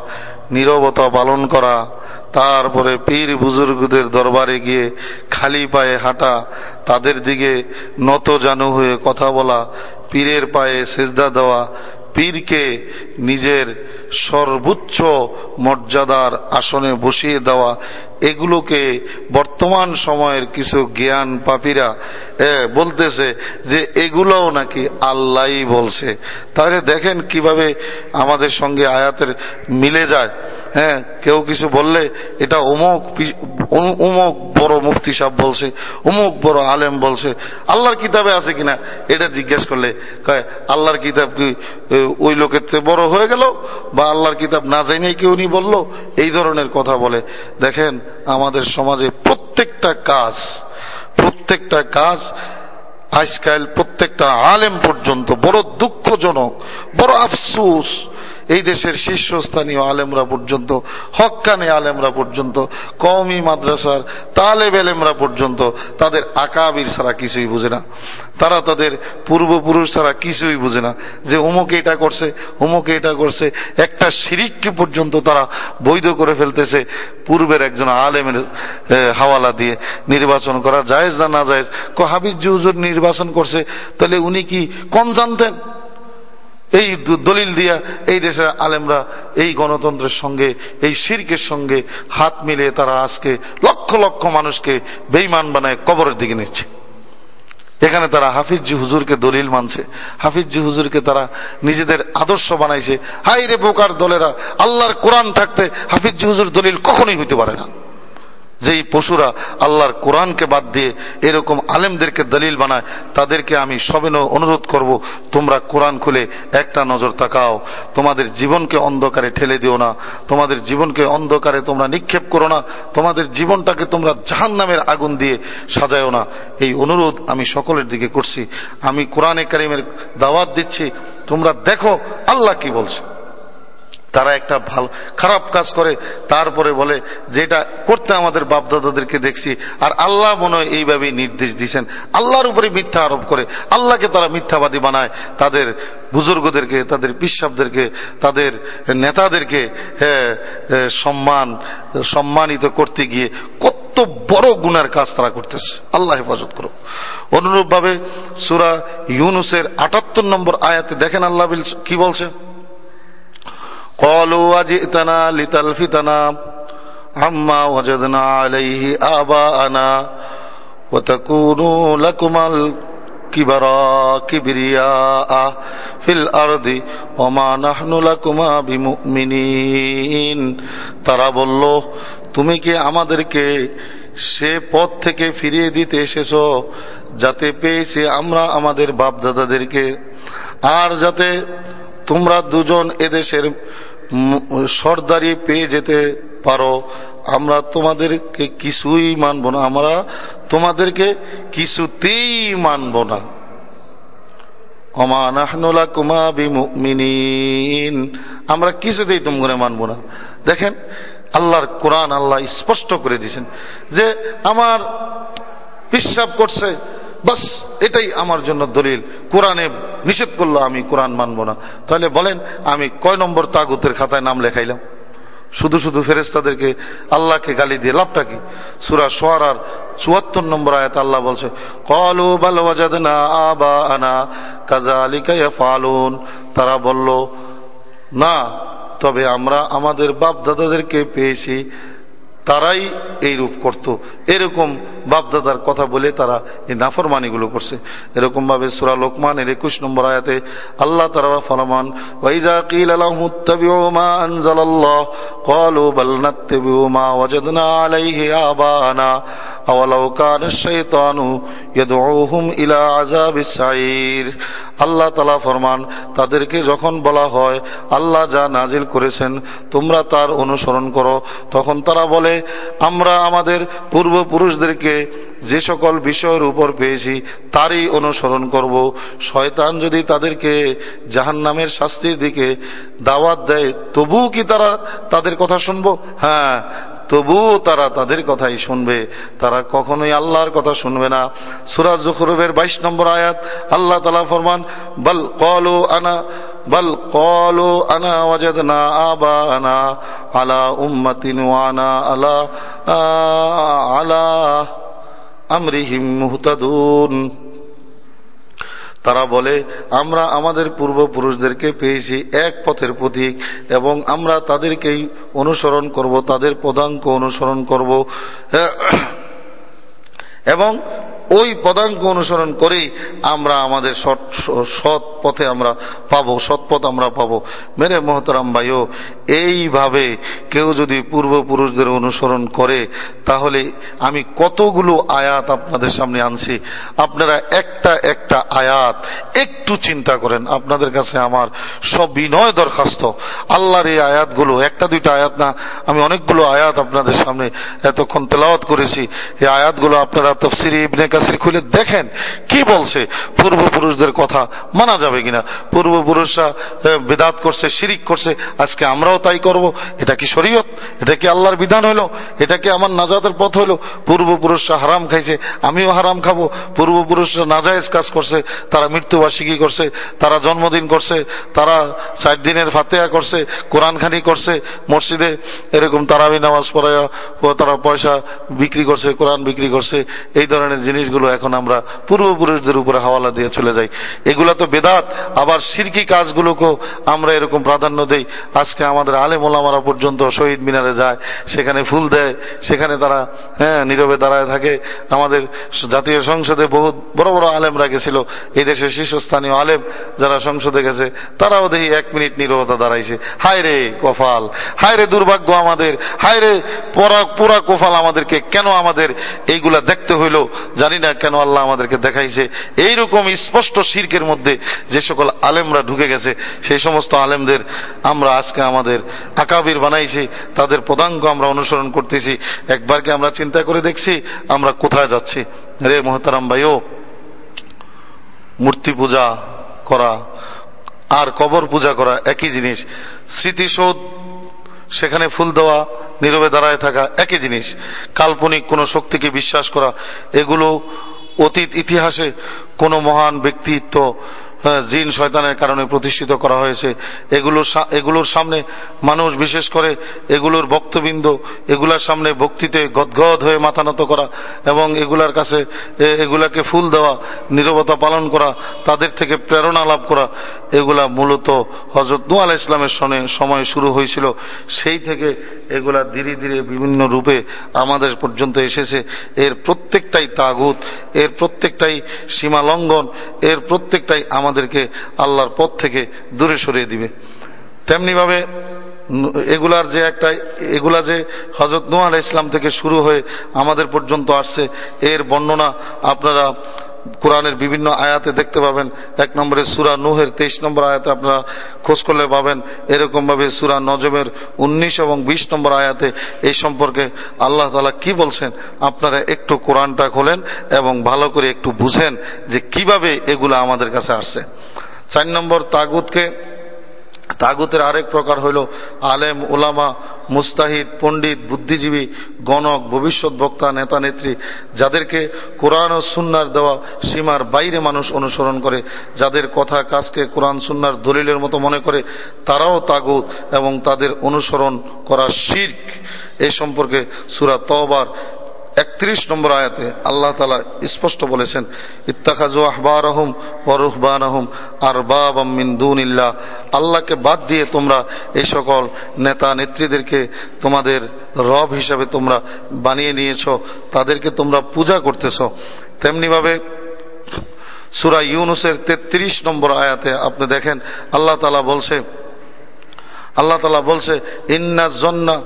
নিরবতা পালন করা, তারপরে পীর বুজুর্গদের দরবারে গিয়ে খালি পায়ে হাঁটা, তাদের দিকে নত জানু হয়ে কথা বলা, পীরের পায়ে সেজদা দেওয়া পীরকে নিজের সর্বোচ্চ মর্যাদার আসনে বসিয়ে দেওয়া এগুলোকে বর্তমান সময়ের কিছু জ্ঞান পাপীরা বলতেছে যে এগুলোও নাকি আল্লাহ বলছে। তাহলে দেখেন কীভাবে আমাদের সঙ্গে আয়াতের মিলে যায়। হ্যাঁ কেউ কিছু বললে এটা অমুক অমুক বড় মুফতি সাহ বলছে, অমুক বড় আলেম বলছে, আল্লাহর কিতাবে আছে কিনা এটা জিজ্ঞেস করলে কয়, আল্লাহর কিতাব কি ওই লোকের থেকে বড় হয়ে গেল? বা আল্লাহর কিতাব না জানিয়ে কি উনি বলল? এই ধরনের কথা বলে। দেখেন, আমাদের সমাজে প্রত্যেকটা কাজ প্রত্যেকটা কাজ আজকাল প্রত্যেকটা আলেম পর্যন্ত বড় দুঃখজনক বড় আফসুস। এই দেশের শীর্ষস্থানীয় আলেমরা পর্যন্ত, হকানে আলেমরা পর্যন্ত, কওমি মাদ্রাসার তালেব এলেমরা পর্যন্ত তাদের আকাবির ছাড়া কিছুই বুঝে না। তারা তাদের পূর্বপুরুষ ছাড়া কিছুই বুঝে না যে অমুকে এটা করছে অমুকে এটা করছে। একটা সিরিককে পর্যন্ত তারা বৈধ করে ফেলতেছে পূর্বের একজন আলেমের হাওয়ালা দিয়ে নির্বাচন করা। জায়েজ না না জায়েজ? হাবিজ হুজুর নির্বাচন করছে, তাহলে উনি কি কম জানতেন? এই দলিল দিয়া এই দেশের আলেমরা এই গণতন্ত্রের সঙ্গে, এই শির্কের সঙ্গে হাত মিলিয়ে তারা আজকে লক্ষ লক্ষ মানুষকে বেইমান বানায় কবরের দিকে নিচ্ছে। এখানে তারা হাফিজি হুজুরকে দলিল মানছে। হাফিজি হুজুরকে তারা নিজেদের আদর্শ বানাইছে। হাই রে বোকার দলেরা, আল্লাহর কোরআন থাকতে হাফিজি হুজুর দলিল কখনোই হইতে পারে না। যেই পশুরা আল্লাহর কোরআনকে বাদ দিয়ে এরকম আলেমদেরকে দলিল বানায়, তাদেরকে আমি সবেন অনুরোধ করব, তোমরা কোরআন খুলে একটা নজর তাকাও। তোমাদের জীবনকে অন্ধকারে ঠেলে দিও না। তোমাদের জীবনকে অন্ধকারে তোমরা নিক্ষেপ করো না। তোমাদের জীবনটাকে তোমরা জাহান নামের আগুন দিয়ে সাজায়ও না। এই অনুরোধ আমি সকলের দিকে করছি। আমি কোরআনে কারিমের দাওয়াত দিচ্ছি। তোমরা দেখো আল্লাহ কি বলছে। তারা একটা ভালো, খারাপ কাজ করে, তারপরে বলে যেটা করতে আমাদের বাপদাদাদেরকে দেখছি, আর আল্লাহ মনে হয় এইভাবেই নির্দেশ দিয়েছেন। আল্লাহর উপরে মিথ্যা আরোপ করে, আল্লাহকে তারা মিথ্যাবাদী বানায়। তাদের বুজুর্গদেরকে, তাদের পিসাবদেরকে তাদের নেতাদেরকে সম্মান, সম্মানিত করতে গিয়ে কত বড় গুনার কাজ তারা করতেছে। আল্লাহ হেফাজত করো। অনুরূপভাবে সুরা ইউনুসের আটাত্তর নম্বর আয়াতে দেখেন আল্লাহ কি বলছে? قالوا وجئتنا لتلفتنا عما وجدنا عليه آباءنا وتكونوا لكما الكبرى كبرياء في الأرض وما نحن لكما بمؤمنين তারা বলল তুমি কি আমাদেরকে সে পথ থেকে ফিরিয়ে দিতে এসেছো যাতে পেয়েছে আমরা আমাদের বাপদাদাদেরকে আর যাতে তোমরা দুজন এদেশের সর্দারি পেয়ে যেতে পারো। আমরা তোমাদেরকে কিছুই মানব না। আমরা তোমাদেরকে কিছুতেই মানব না। অমানাহনুলা কুমা বিমিন আমরা কিছুতেই তোমরা মানব না। দেখেন, আল্লাহর কোরআন আল্লাহ স্পষ্ট করে দিয়েছেন যে আমার বিশ্বাস করছে। বাস, এটাই আমার জন্য দলিল। কোরআনে নিষেধ করল, আমি কোরআন মানব না। তাহলে বলেন, আমি কয় নম্বর তাগুতের খাতায় নাম লেখাইলাম? শুধু শুধু ফেরেস্তাদেরকে আল্লাহকে গালি দিয়ে লাভটা কি? সুরা সোয়ারার চুয়াত্তর নম্বর আয়াত আল্লাহ বলছে কলু বালওয়াজাদনা আবা আনা কাজা আলিকা ফালুন তারা বলল, না, তবে আমরা আমাদের বাপ দাদাদেরকে পেয়েছি তারাই এই রূপ করত। এরকম বাপদাদার কথা বলে তারা এই নাফরমানিগুলো করছে। এরকম ভাবে সুরা লোকমানের একুশ নম্বর আয়াতে আল্লাহ তারা ফরমান মা আবানা। আওয়ালাউ কানা শাইতানু ইয়াদউহুম ইলা আযাবিস সাঈর আল্লাহ তালা ফরমান, তাদেরকে যখন বলা হয়, আল্লাহ যা নাজিল করেছেন, তোমরা তার অনুসরণ করো। তখন তারা বলে, আমরা আমাদের পূর্বপুরুষদেরকে যে সকল বিষয়ের উপর পেয়েছি, তারই অনুসরণ করব। শয়তান যদি তাদেরকে জাহান নামের শাস্তির দিকে দাওয়াত দেয়, তবুও কি তারা তাদের কথা শুনব? হ্যাঁ তবুও তারা তাদের কথাই শুনবে। তারা কখনোই আল্লাহর কথা শুনবে না। সুরাজ জখরুবের বাইশ নম্বর আয়াত, আল্লাহ তালা ফরমান, বল কলো আনা, বল কলো আনা ওয়াজাদনা আবা আনা আলা উম্মাতিন ওয়ানা আলা আলা আমরিহিম মুহতাদুন। তারা বলে, আমরা আমাদের পূর্বপুরুষদেরকে পেয়েছি এক পথের প্রতীক এবং আমরা তাদেরকেই অনুসরণ করব, তাদের পদাঙ্ক অনুসরণ করব। এবং ওই পদাঙ্ক অনুসরণ করেই আমরা আমাদের সৎ পথে আমরা পাবো সৎপথ আমরা পাবো। মেরে মোহতারাম ভাইও, এইভাবে কেউ যদি পূর্বপুরুষদের অনুসরণ করে, তাহলে আমি কতগুলো আয়াত আপনাদের সামনে আনছি। আপনারা একটা একটা আয়াত একটু চিন্তা করেন, আপনাদের কাছে আমার সব বিনয় দরখাস্ত। আল্লাহর এই আয়াতগুলো, একটা দুইটা আয়াত না, আমি অনেকগুলো আয়াত আপনাদের সামনে এতক্ষণ তেলাওয়াত করেছি। এই আয়াতগুলো আপনারা তফসিরি ইবনে কাসির খুলে দেখেন, কি বলছে? পূর্বপুরুষদের কথা মানা যাবে কিনা? পূর্বপুরুষরা বেদাত করছে, শিরিক করছে, আজকে আমরাও তাই করব। এটা কি শরীয়ত? এটা কি আল্লাহর বিধান হইল এটা কি আমার নাজাতের পথ হইল পূর্বপুরুষরা হারাম খাইছে, আমিও হারাম খাব। পূর্বপুরুষরা নাজায়েজ কাজ করছে, তারা মৃত্যুবার্ষিকী করছে, তারা জন্মদিন করছে, তারা চার দিনের ফাতেয়া করছে কোরআন খানি করছে, মসজিদে এরকম তারাবি নামাজ পড়ায় তারা পয়সা বিক্রি করছে, কোরআন বিক্রি করছে, এই ধরনের জিনিসগুলো এখন আমরা পূর্বপুরুষদের উপরে হাওয়ালা দিয়ে চলে যাই। এগুলা তো বেদাত, আবার সিরকি কাজগুলোকেও আমরা এরকম প্রাধান্য দেই। আজকে আমাদের আলেম ওলামারা পর্যন্ত শহীদ মিনারে যায়, সেখানে ফুল দেয়, সেখানে তারা হ্যাঁ নীরবে দাঁড়ায় থাকে। আমাদের জাতীয় সংসদে বহুত বড় বড় আলেমরা গেছিল। এই দেশের শীর্ষস্থানীয় আলেম যারা সংসদে গেছে, তারাও দেখি এক মিনিট নীরবতা দাঁড়াইছে। হায় রে কফাল হায় রে দুর্ভাগ্য আমাদের, হায় রে পরা, পুরা কফাল আমাদেরকে কেন আমাদের এইগুলা দেখতে হইল? জানি না কেন আল্লাহ আমাদেরকে দেখাইছে। এইরকম স্পষ্ট শির্কের মধ্যে যে সকল আলেমরা ঢুকে গেছে, সেই সমস্ত আলেমদের আমরা আজকে আমাদের আকাবির বানাইছি, তাদের পদাঙ্ক আমরা অনুসরণ করতেছি। একবারকে আমরা চিন্তা করে দেখছি, আমরা কোথায় যাচ্ছি? রে মোহতারাম ভাইও, মূর্তি পূজা করা আর কবর পূজা করা একই জিনিস। স্মৃতিসৌধ, সেখানে ফুল দেওয়া নীরবে দাঁড়ায় থাকা একই জিনিস। কাল্পনিক কোনো শক্তিকে বিশ্বাস করা। এগুলো অতীত ইতিহাসে কোনো মহান ব্যক্তিত্ব জিন শয়তানের কারণে প্রতিষ্ঠিত করা হয়েছে। এগুলো এগুলোর সামনে মানুষ, বিশেষ করে এগুলোর বক্তবিন্দ এগুলার সামনে ভক্তিতে গদগদ হয়ে মাথা নত করা এবং এগুলার কাছে এগুলাকে ফুল দেওয়া, নিরবতা পালন করা, তাদের থেকে প্রেরণা লাভ করা, এগুলা মূলত হজরত নু আলাহ ইসলামের সনে, সময় শুরু হয়েছিল। সেই থেকে এগুলা ধীরে ধীরে বিভিন্ন রূপে আমাদের পর্যন্ত এসেছে। এর প্রত্যেকটাই তাগুত, এর প্রত্যেকটাই সীমালঙ্ঘন, এর প্রত্যেকটাই আমাদেরকে আল্লাহর পথ থেকে দূরে সরিয়ে দিবে। তেমনিভাবে এগুলার যে একটা, এগুলা যে হজরত নুয়াল ইসলাম থেকে শুরু হয়ে আমাদের পর্যন্ত আসছে, এর বর্ণনা আপনারা কোরআনের বিভিন্ন আয়াতে দেখতে পাবেন। এক নম্বরে সুরা নুহের তেইশ নম্বর আয়াতে আপনারা খোঁজ করলে পাবেন। এরকমভাবে সুরা নজমের উনিশ এবং বিশ নম্বর আয়াতে এই সম্পর্কে আল্লাহ তালা কি বলছেন? আপনারা একটু কোরআনটা খোলেন এবং ভালো করে একটু বুঝেন যে কীভাবে এগুলো আমাদের কাছে আসছে। চার নম্বর তাগুদকে তাগুতের আরেক প্রকার হইল আলেম ওলামা মুস্তাহিদ, পণ্ডিত, বুদ্ধিজীবী, গণক, ভবিষ্যৎ বক্তা, নেতা, নেত্রী, যাদেরকে কোরআন ও সুন্নার দেওয়া সীমার বাইরে মানুষ অনুসরণ করে, যাদের কথা কাজকে কোরআন সুন্নার দলিলের মতো মনে করে, তারাও তাগুত এবং তাদের অনুসরণ করা শির্ক। এ সম্পর্কে সুরা তবার একত্রিশ নম্বর আয়াতে আল্লাহ তালা স্পষ্ট বলেছেন ইত্তাখাজু আহবার আহম ওরুহবান আহম আর বাবিন ইল্লাহ আল্লাহকে বাদ দিয়ে তোমরা এই সকল নেতা নেত্রীদেরকে তোমাদের রব হিসাবে তোমরা বানিয়ে নিয়েছ, তাদেরকে তোমরা পূজা করতেছ। তেমনিভাবে সুরা ইউনুসের তেত্রিশ নম্বর আয়াতে আপনি দেখেন, আল্লাহ তালা বলছে, আল্লাহ তালা বলছে ইন্না জন্না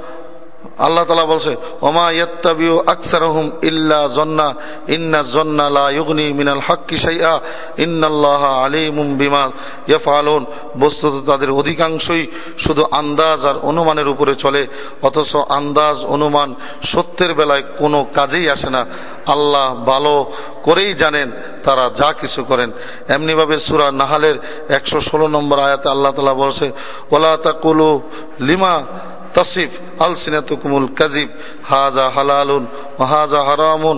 আল্লাহ তালা বলছে, ওমা ইয়াত্তাবিউ আকসারহুম ইল্লা জন্না, ইন্না জন্না লা ইউগনি মিনাল হাক্কি শাইআ, ইন্নাল্লাহ আলিমুম বিমা ইয়াফআলুন। বস্তুত তাদের অধিকাংশই শুধু আন্দাজ আর অনুমানের উপরে চলে, অথচ আন্দাজ, অনুমান সত্যের বেলায় কোনো কাজেই আসে না। আল্লাহ ভালো করেই জানেন তারা যা কিছু করেন। এমনিভাবে সুরা নাহালের একশো ষোলো নম্বর আয়াতে আল্লাহ তালা বলছে ওলা তাকুলু লিমা তাসিফ, আলসিনাতুকুমুল কাজিব হাজা হালালুন হাজা হারামুন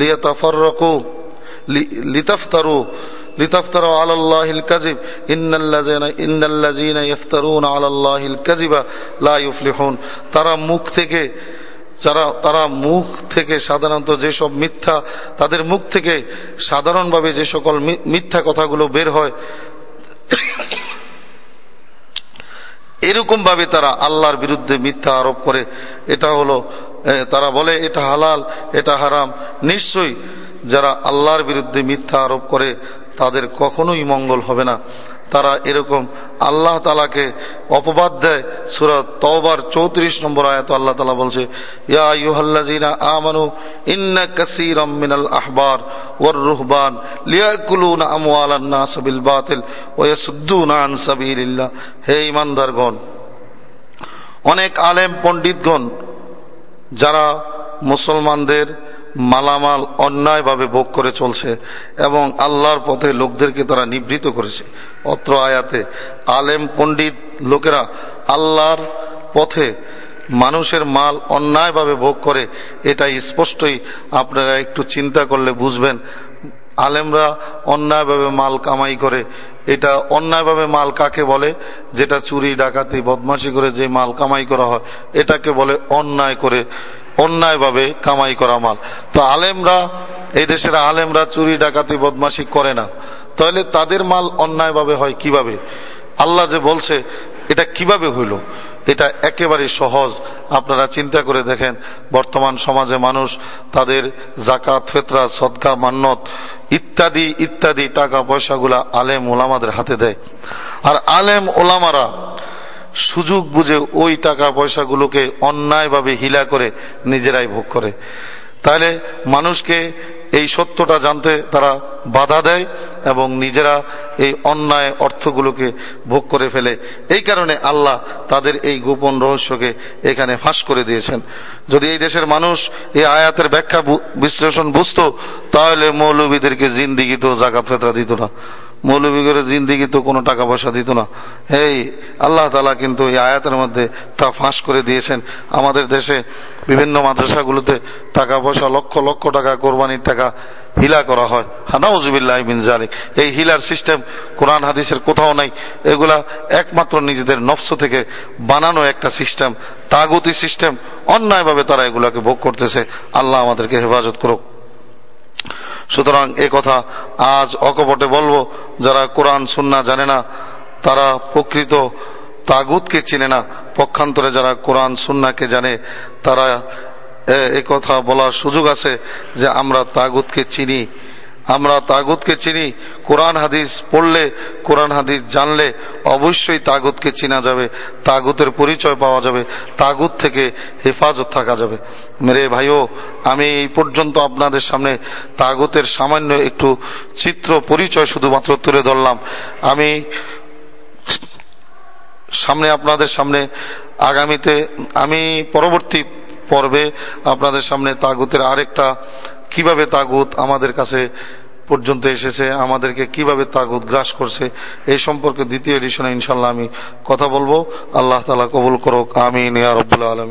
লিয়াতাফাররাকু লিতাফতারু লিতাফতারু আলা আল্লাহিল কাজিব ইন্নাল্লাযিনা ইন্নাল্লাযিনা ইফতারুনা আলা আল্লাহিল কাজিবা লা ইউফলিহুন। তারা মুখ থেকে, যারা, তারা মুখ থেকে সাধারণত যেসব মিথ্যা, তাদের মুখ থেকে সাধারণভাবে যে সকল মিথ্যা কথাগুলো বের হয় এরকম ভাবে তারা আল্লাহর বিরুদ্ধে মিথ্যা আরোপ করে। এটা হলো তারা বলে, এটা হালাল, এটা হারাম। নিশ্চয়ই যারা আল্লাহর বিরুদ্ধে মিথ্যা আরোপ করে, তাদের কখনোই মঙ্গল হবে না। তারা এরকম আল্লাহ তালাকে অপবাদ দেয়। সুরত তওবার চৌত্রিশ নম্বর আয়াত আল্লাহ তালা বলছে, ইয়া ইউহাল্লাযিনা আমানু ইন্না কাসীরাম মিনাল আহবার ওয়ার রুহবান লিয়াকুলুনা আমওয়ালান নাস বিল বাতিল ওয়া ইয়াসুদ্দুনা আন সাবিলিল্লাহ। হে ঈমানদারগণ, অনেক আলেম পণ্ডিতগণ, যারা মুসলমানদের মালামাল অন্যায়ভাবে ভোগ করে চলছে এবং আল্লাহর পথে লোকদেরকে তারা নিবৃত করেছে। অত্র আয়াতে, আলেম পণ্ডিত লোকেরা আল্লাহর পথে মানুষের মাল অন্যায়ভাবে ভোগ করে এটা স্পষ্টই আপনারা একটু চিন্তা করলে বুঝবেন। আলেমরা অন্যায়ভাবে মাল কামাই করে, এটা অন্যায়ভাবে মাল কাকে বলে? যেটা চুরি, ডাকাতি, বদমাশি করে যে মাল কামাই করা হয়, এটাকে বলে অন্যায় করে। অন্যায়ভাবে কামাই করা মাল। তো আলেমরা, এই দেশের আলেমরা চুরি, ডাকাতি, বদমাশি করে না। তাহলে তাদের মাল অন্যায়ভাবে হয় কীভাবে? আল্লাহ যে বলছে, এটা কীভাবে হইল? এটা একেবারে সহজ। আপনারা চিন্তা করে দেখেন, বর্তমান সমাজে মানুষ তাদের জাকাত ফেতরা, সদকা, মান্নত, ইত্যাদি ইত্যাদি টাকা পয়সাগুলা আলেম ওলামাদের হাতে দেয়। আর আলেম ওলামারা সুযোগ বুঝে ওই টাকা পয়সাগুলোকে অন্যায়ভাবে হিলা করে নিজেরাই ভোগ করে। তাহলে মানুষকে এই সত্যটা জানতে তারা বাধা দেয় এবং নিজেরা এই অন্যায় অর্থগুলোকে ভোগ করে ফেলে। এই কারণে আল্লাহ তাদের এই গোপন রহস্যকে এখানে ফাঁস করে দিয়েছেন। যদি এই দেশের মানুষ এই আয়াতের ব্যাখ্যা বিশ্লেষণ বুঝত, তাহলে মৌলবীদেরকে জিন্দিগি তো জাকাত ফেতরা দিত না। মৌলবীগরের জিন্দিগি তো কোনো টাকা পয়সা দিত না। এই আল্লাহ তালা কিন্তু এই আয়াতের মধ্যে তা ফাঁস করে দিয়েছেন। আমাদের দেশে বিভিন্ন মাদ্রাসাগুলোতে টাকা পয়সা লক্ষ লক্ষ টাকা, কোরবানির টাকা হিলা করা হয়। হানাউজুবিল্লাহ বিন জালিক এই হিলার সিস্টেম কোরআন হাদিসের কোথাও নাই। এগুলা একমাত্র নিজেদের নফস থেকে বানানো একটা সিস্টেম, তাগতি সিস্টেম। অন্যায়ভাবে তারা এগুলাকে ভোগ করতেছে। আল্লাহ আমাদেরকে হেফাজত করুক। সুতরাং এ কথা আজ অকপটে বলব, যারা কোরআন, সুন্না জানে না, তারা প্রকৃত তাগুতকে চিনে না। পক্ষান্তরে যারা কোরআন, সুন্নাকে জানে, তারা এ কথা বলার সুযোগ আছে যে আমরা তাগুতকে চিনি। আমরা তাগুতকে চিনি, কোরআন হাদিস পড়লে, কোরআন হাদিস জানলে অবশ্যই তাগুতকে চিনা যাবে, তাগুতের পরিচয় পাওয়া যাবে, তাগুত থেকে হেফাজত থাকা যাবে। মেরে ভাইও, আমি এই পর্যন্ত আপনাদের সামনে তাগুতের সামান্য একটু চিত্র পরিচয় শুধুমাত্র তুলে ধরলাম। আমি সামনে আপনাদের সামনে আগামীতে, আমি পরবর্তী পর্বে আপনাদের সামনে তাগুতের আরেকটা, কীভাবে তাগুত আমাদের কাছে পর্যন্ত এসেছে, আমাদেরকে কীভাবে তাগুদ গ্রাস করছে, এই সম্পর্কে দ্বিতীয় এডিশনে ইনশাল্লাহ আমি কথা বলব। আল্লাহ তালা কবুল করুক, আমিন, ইয়া রব্বুল আলম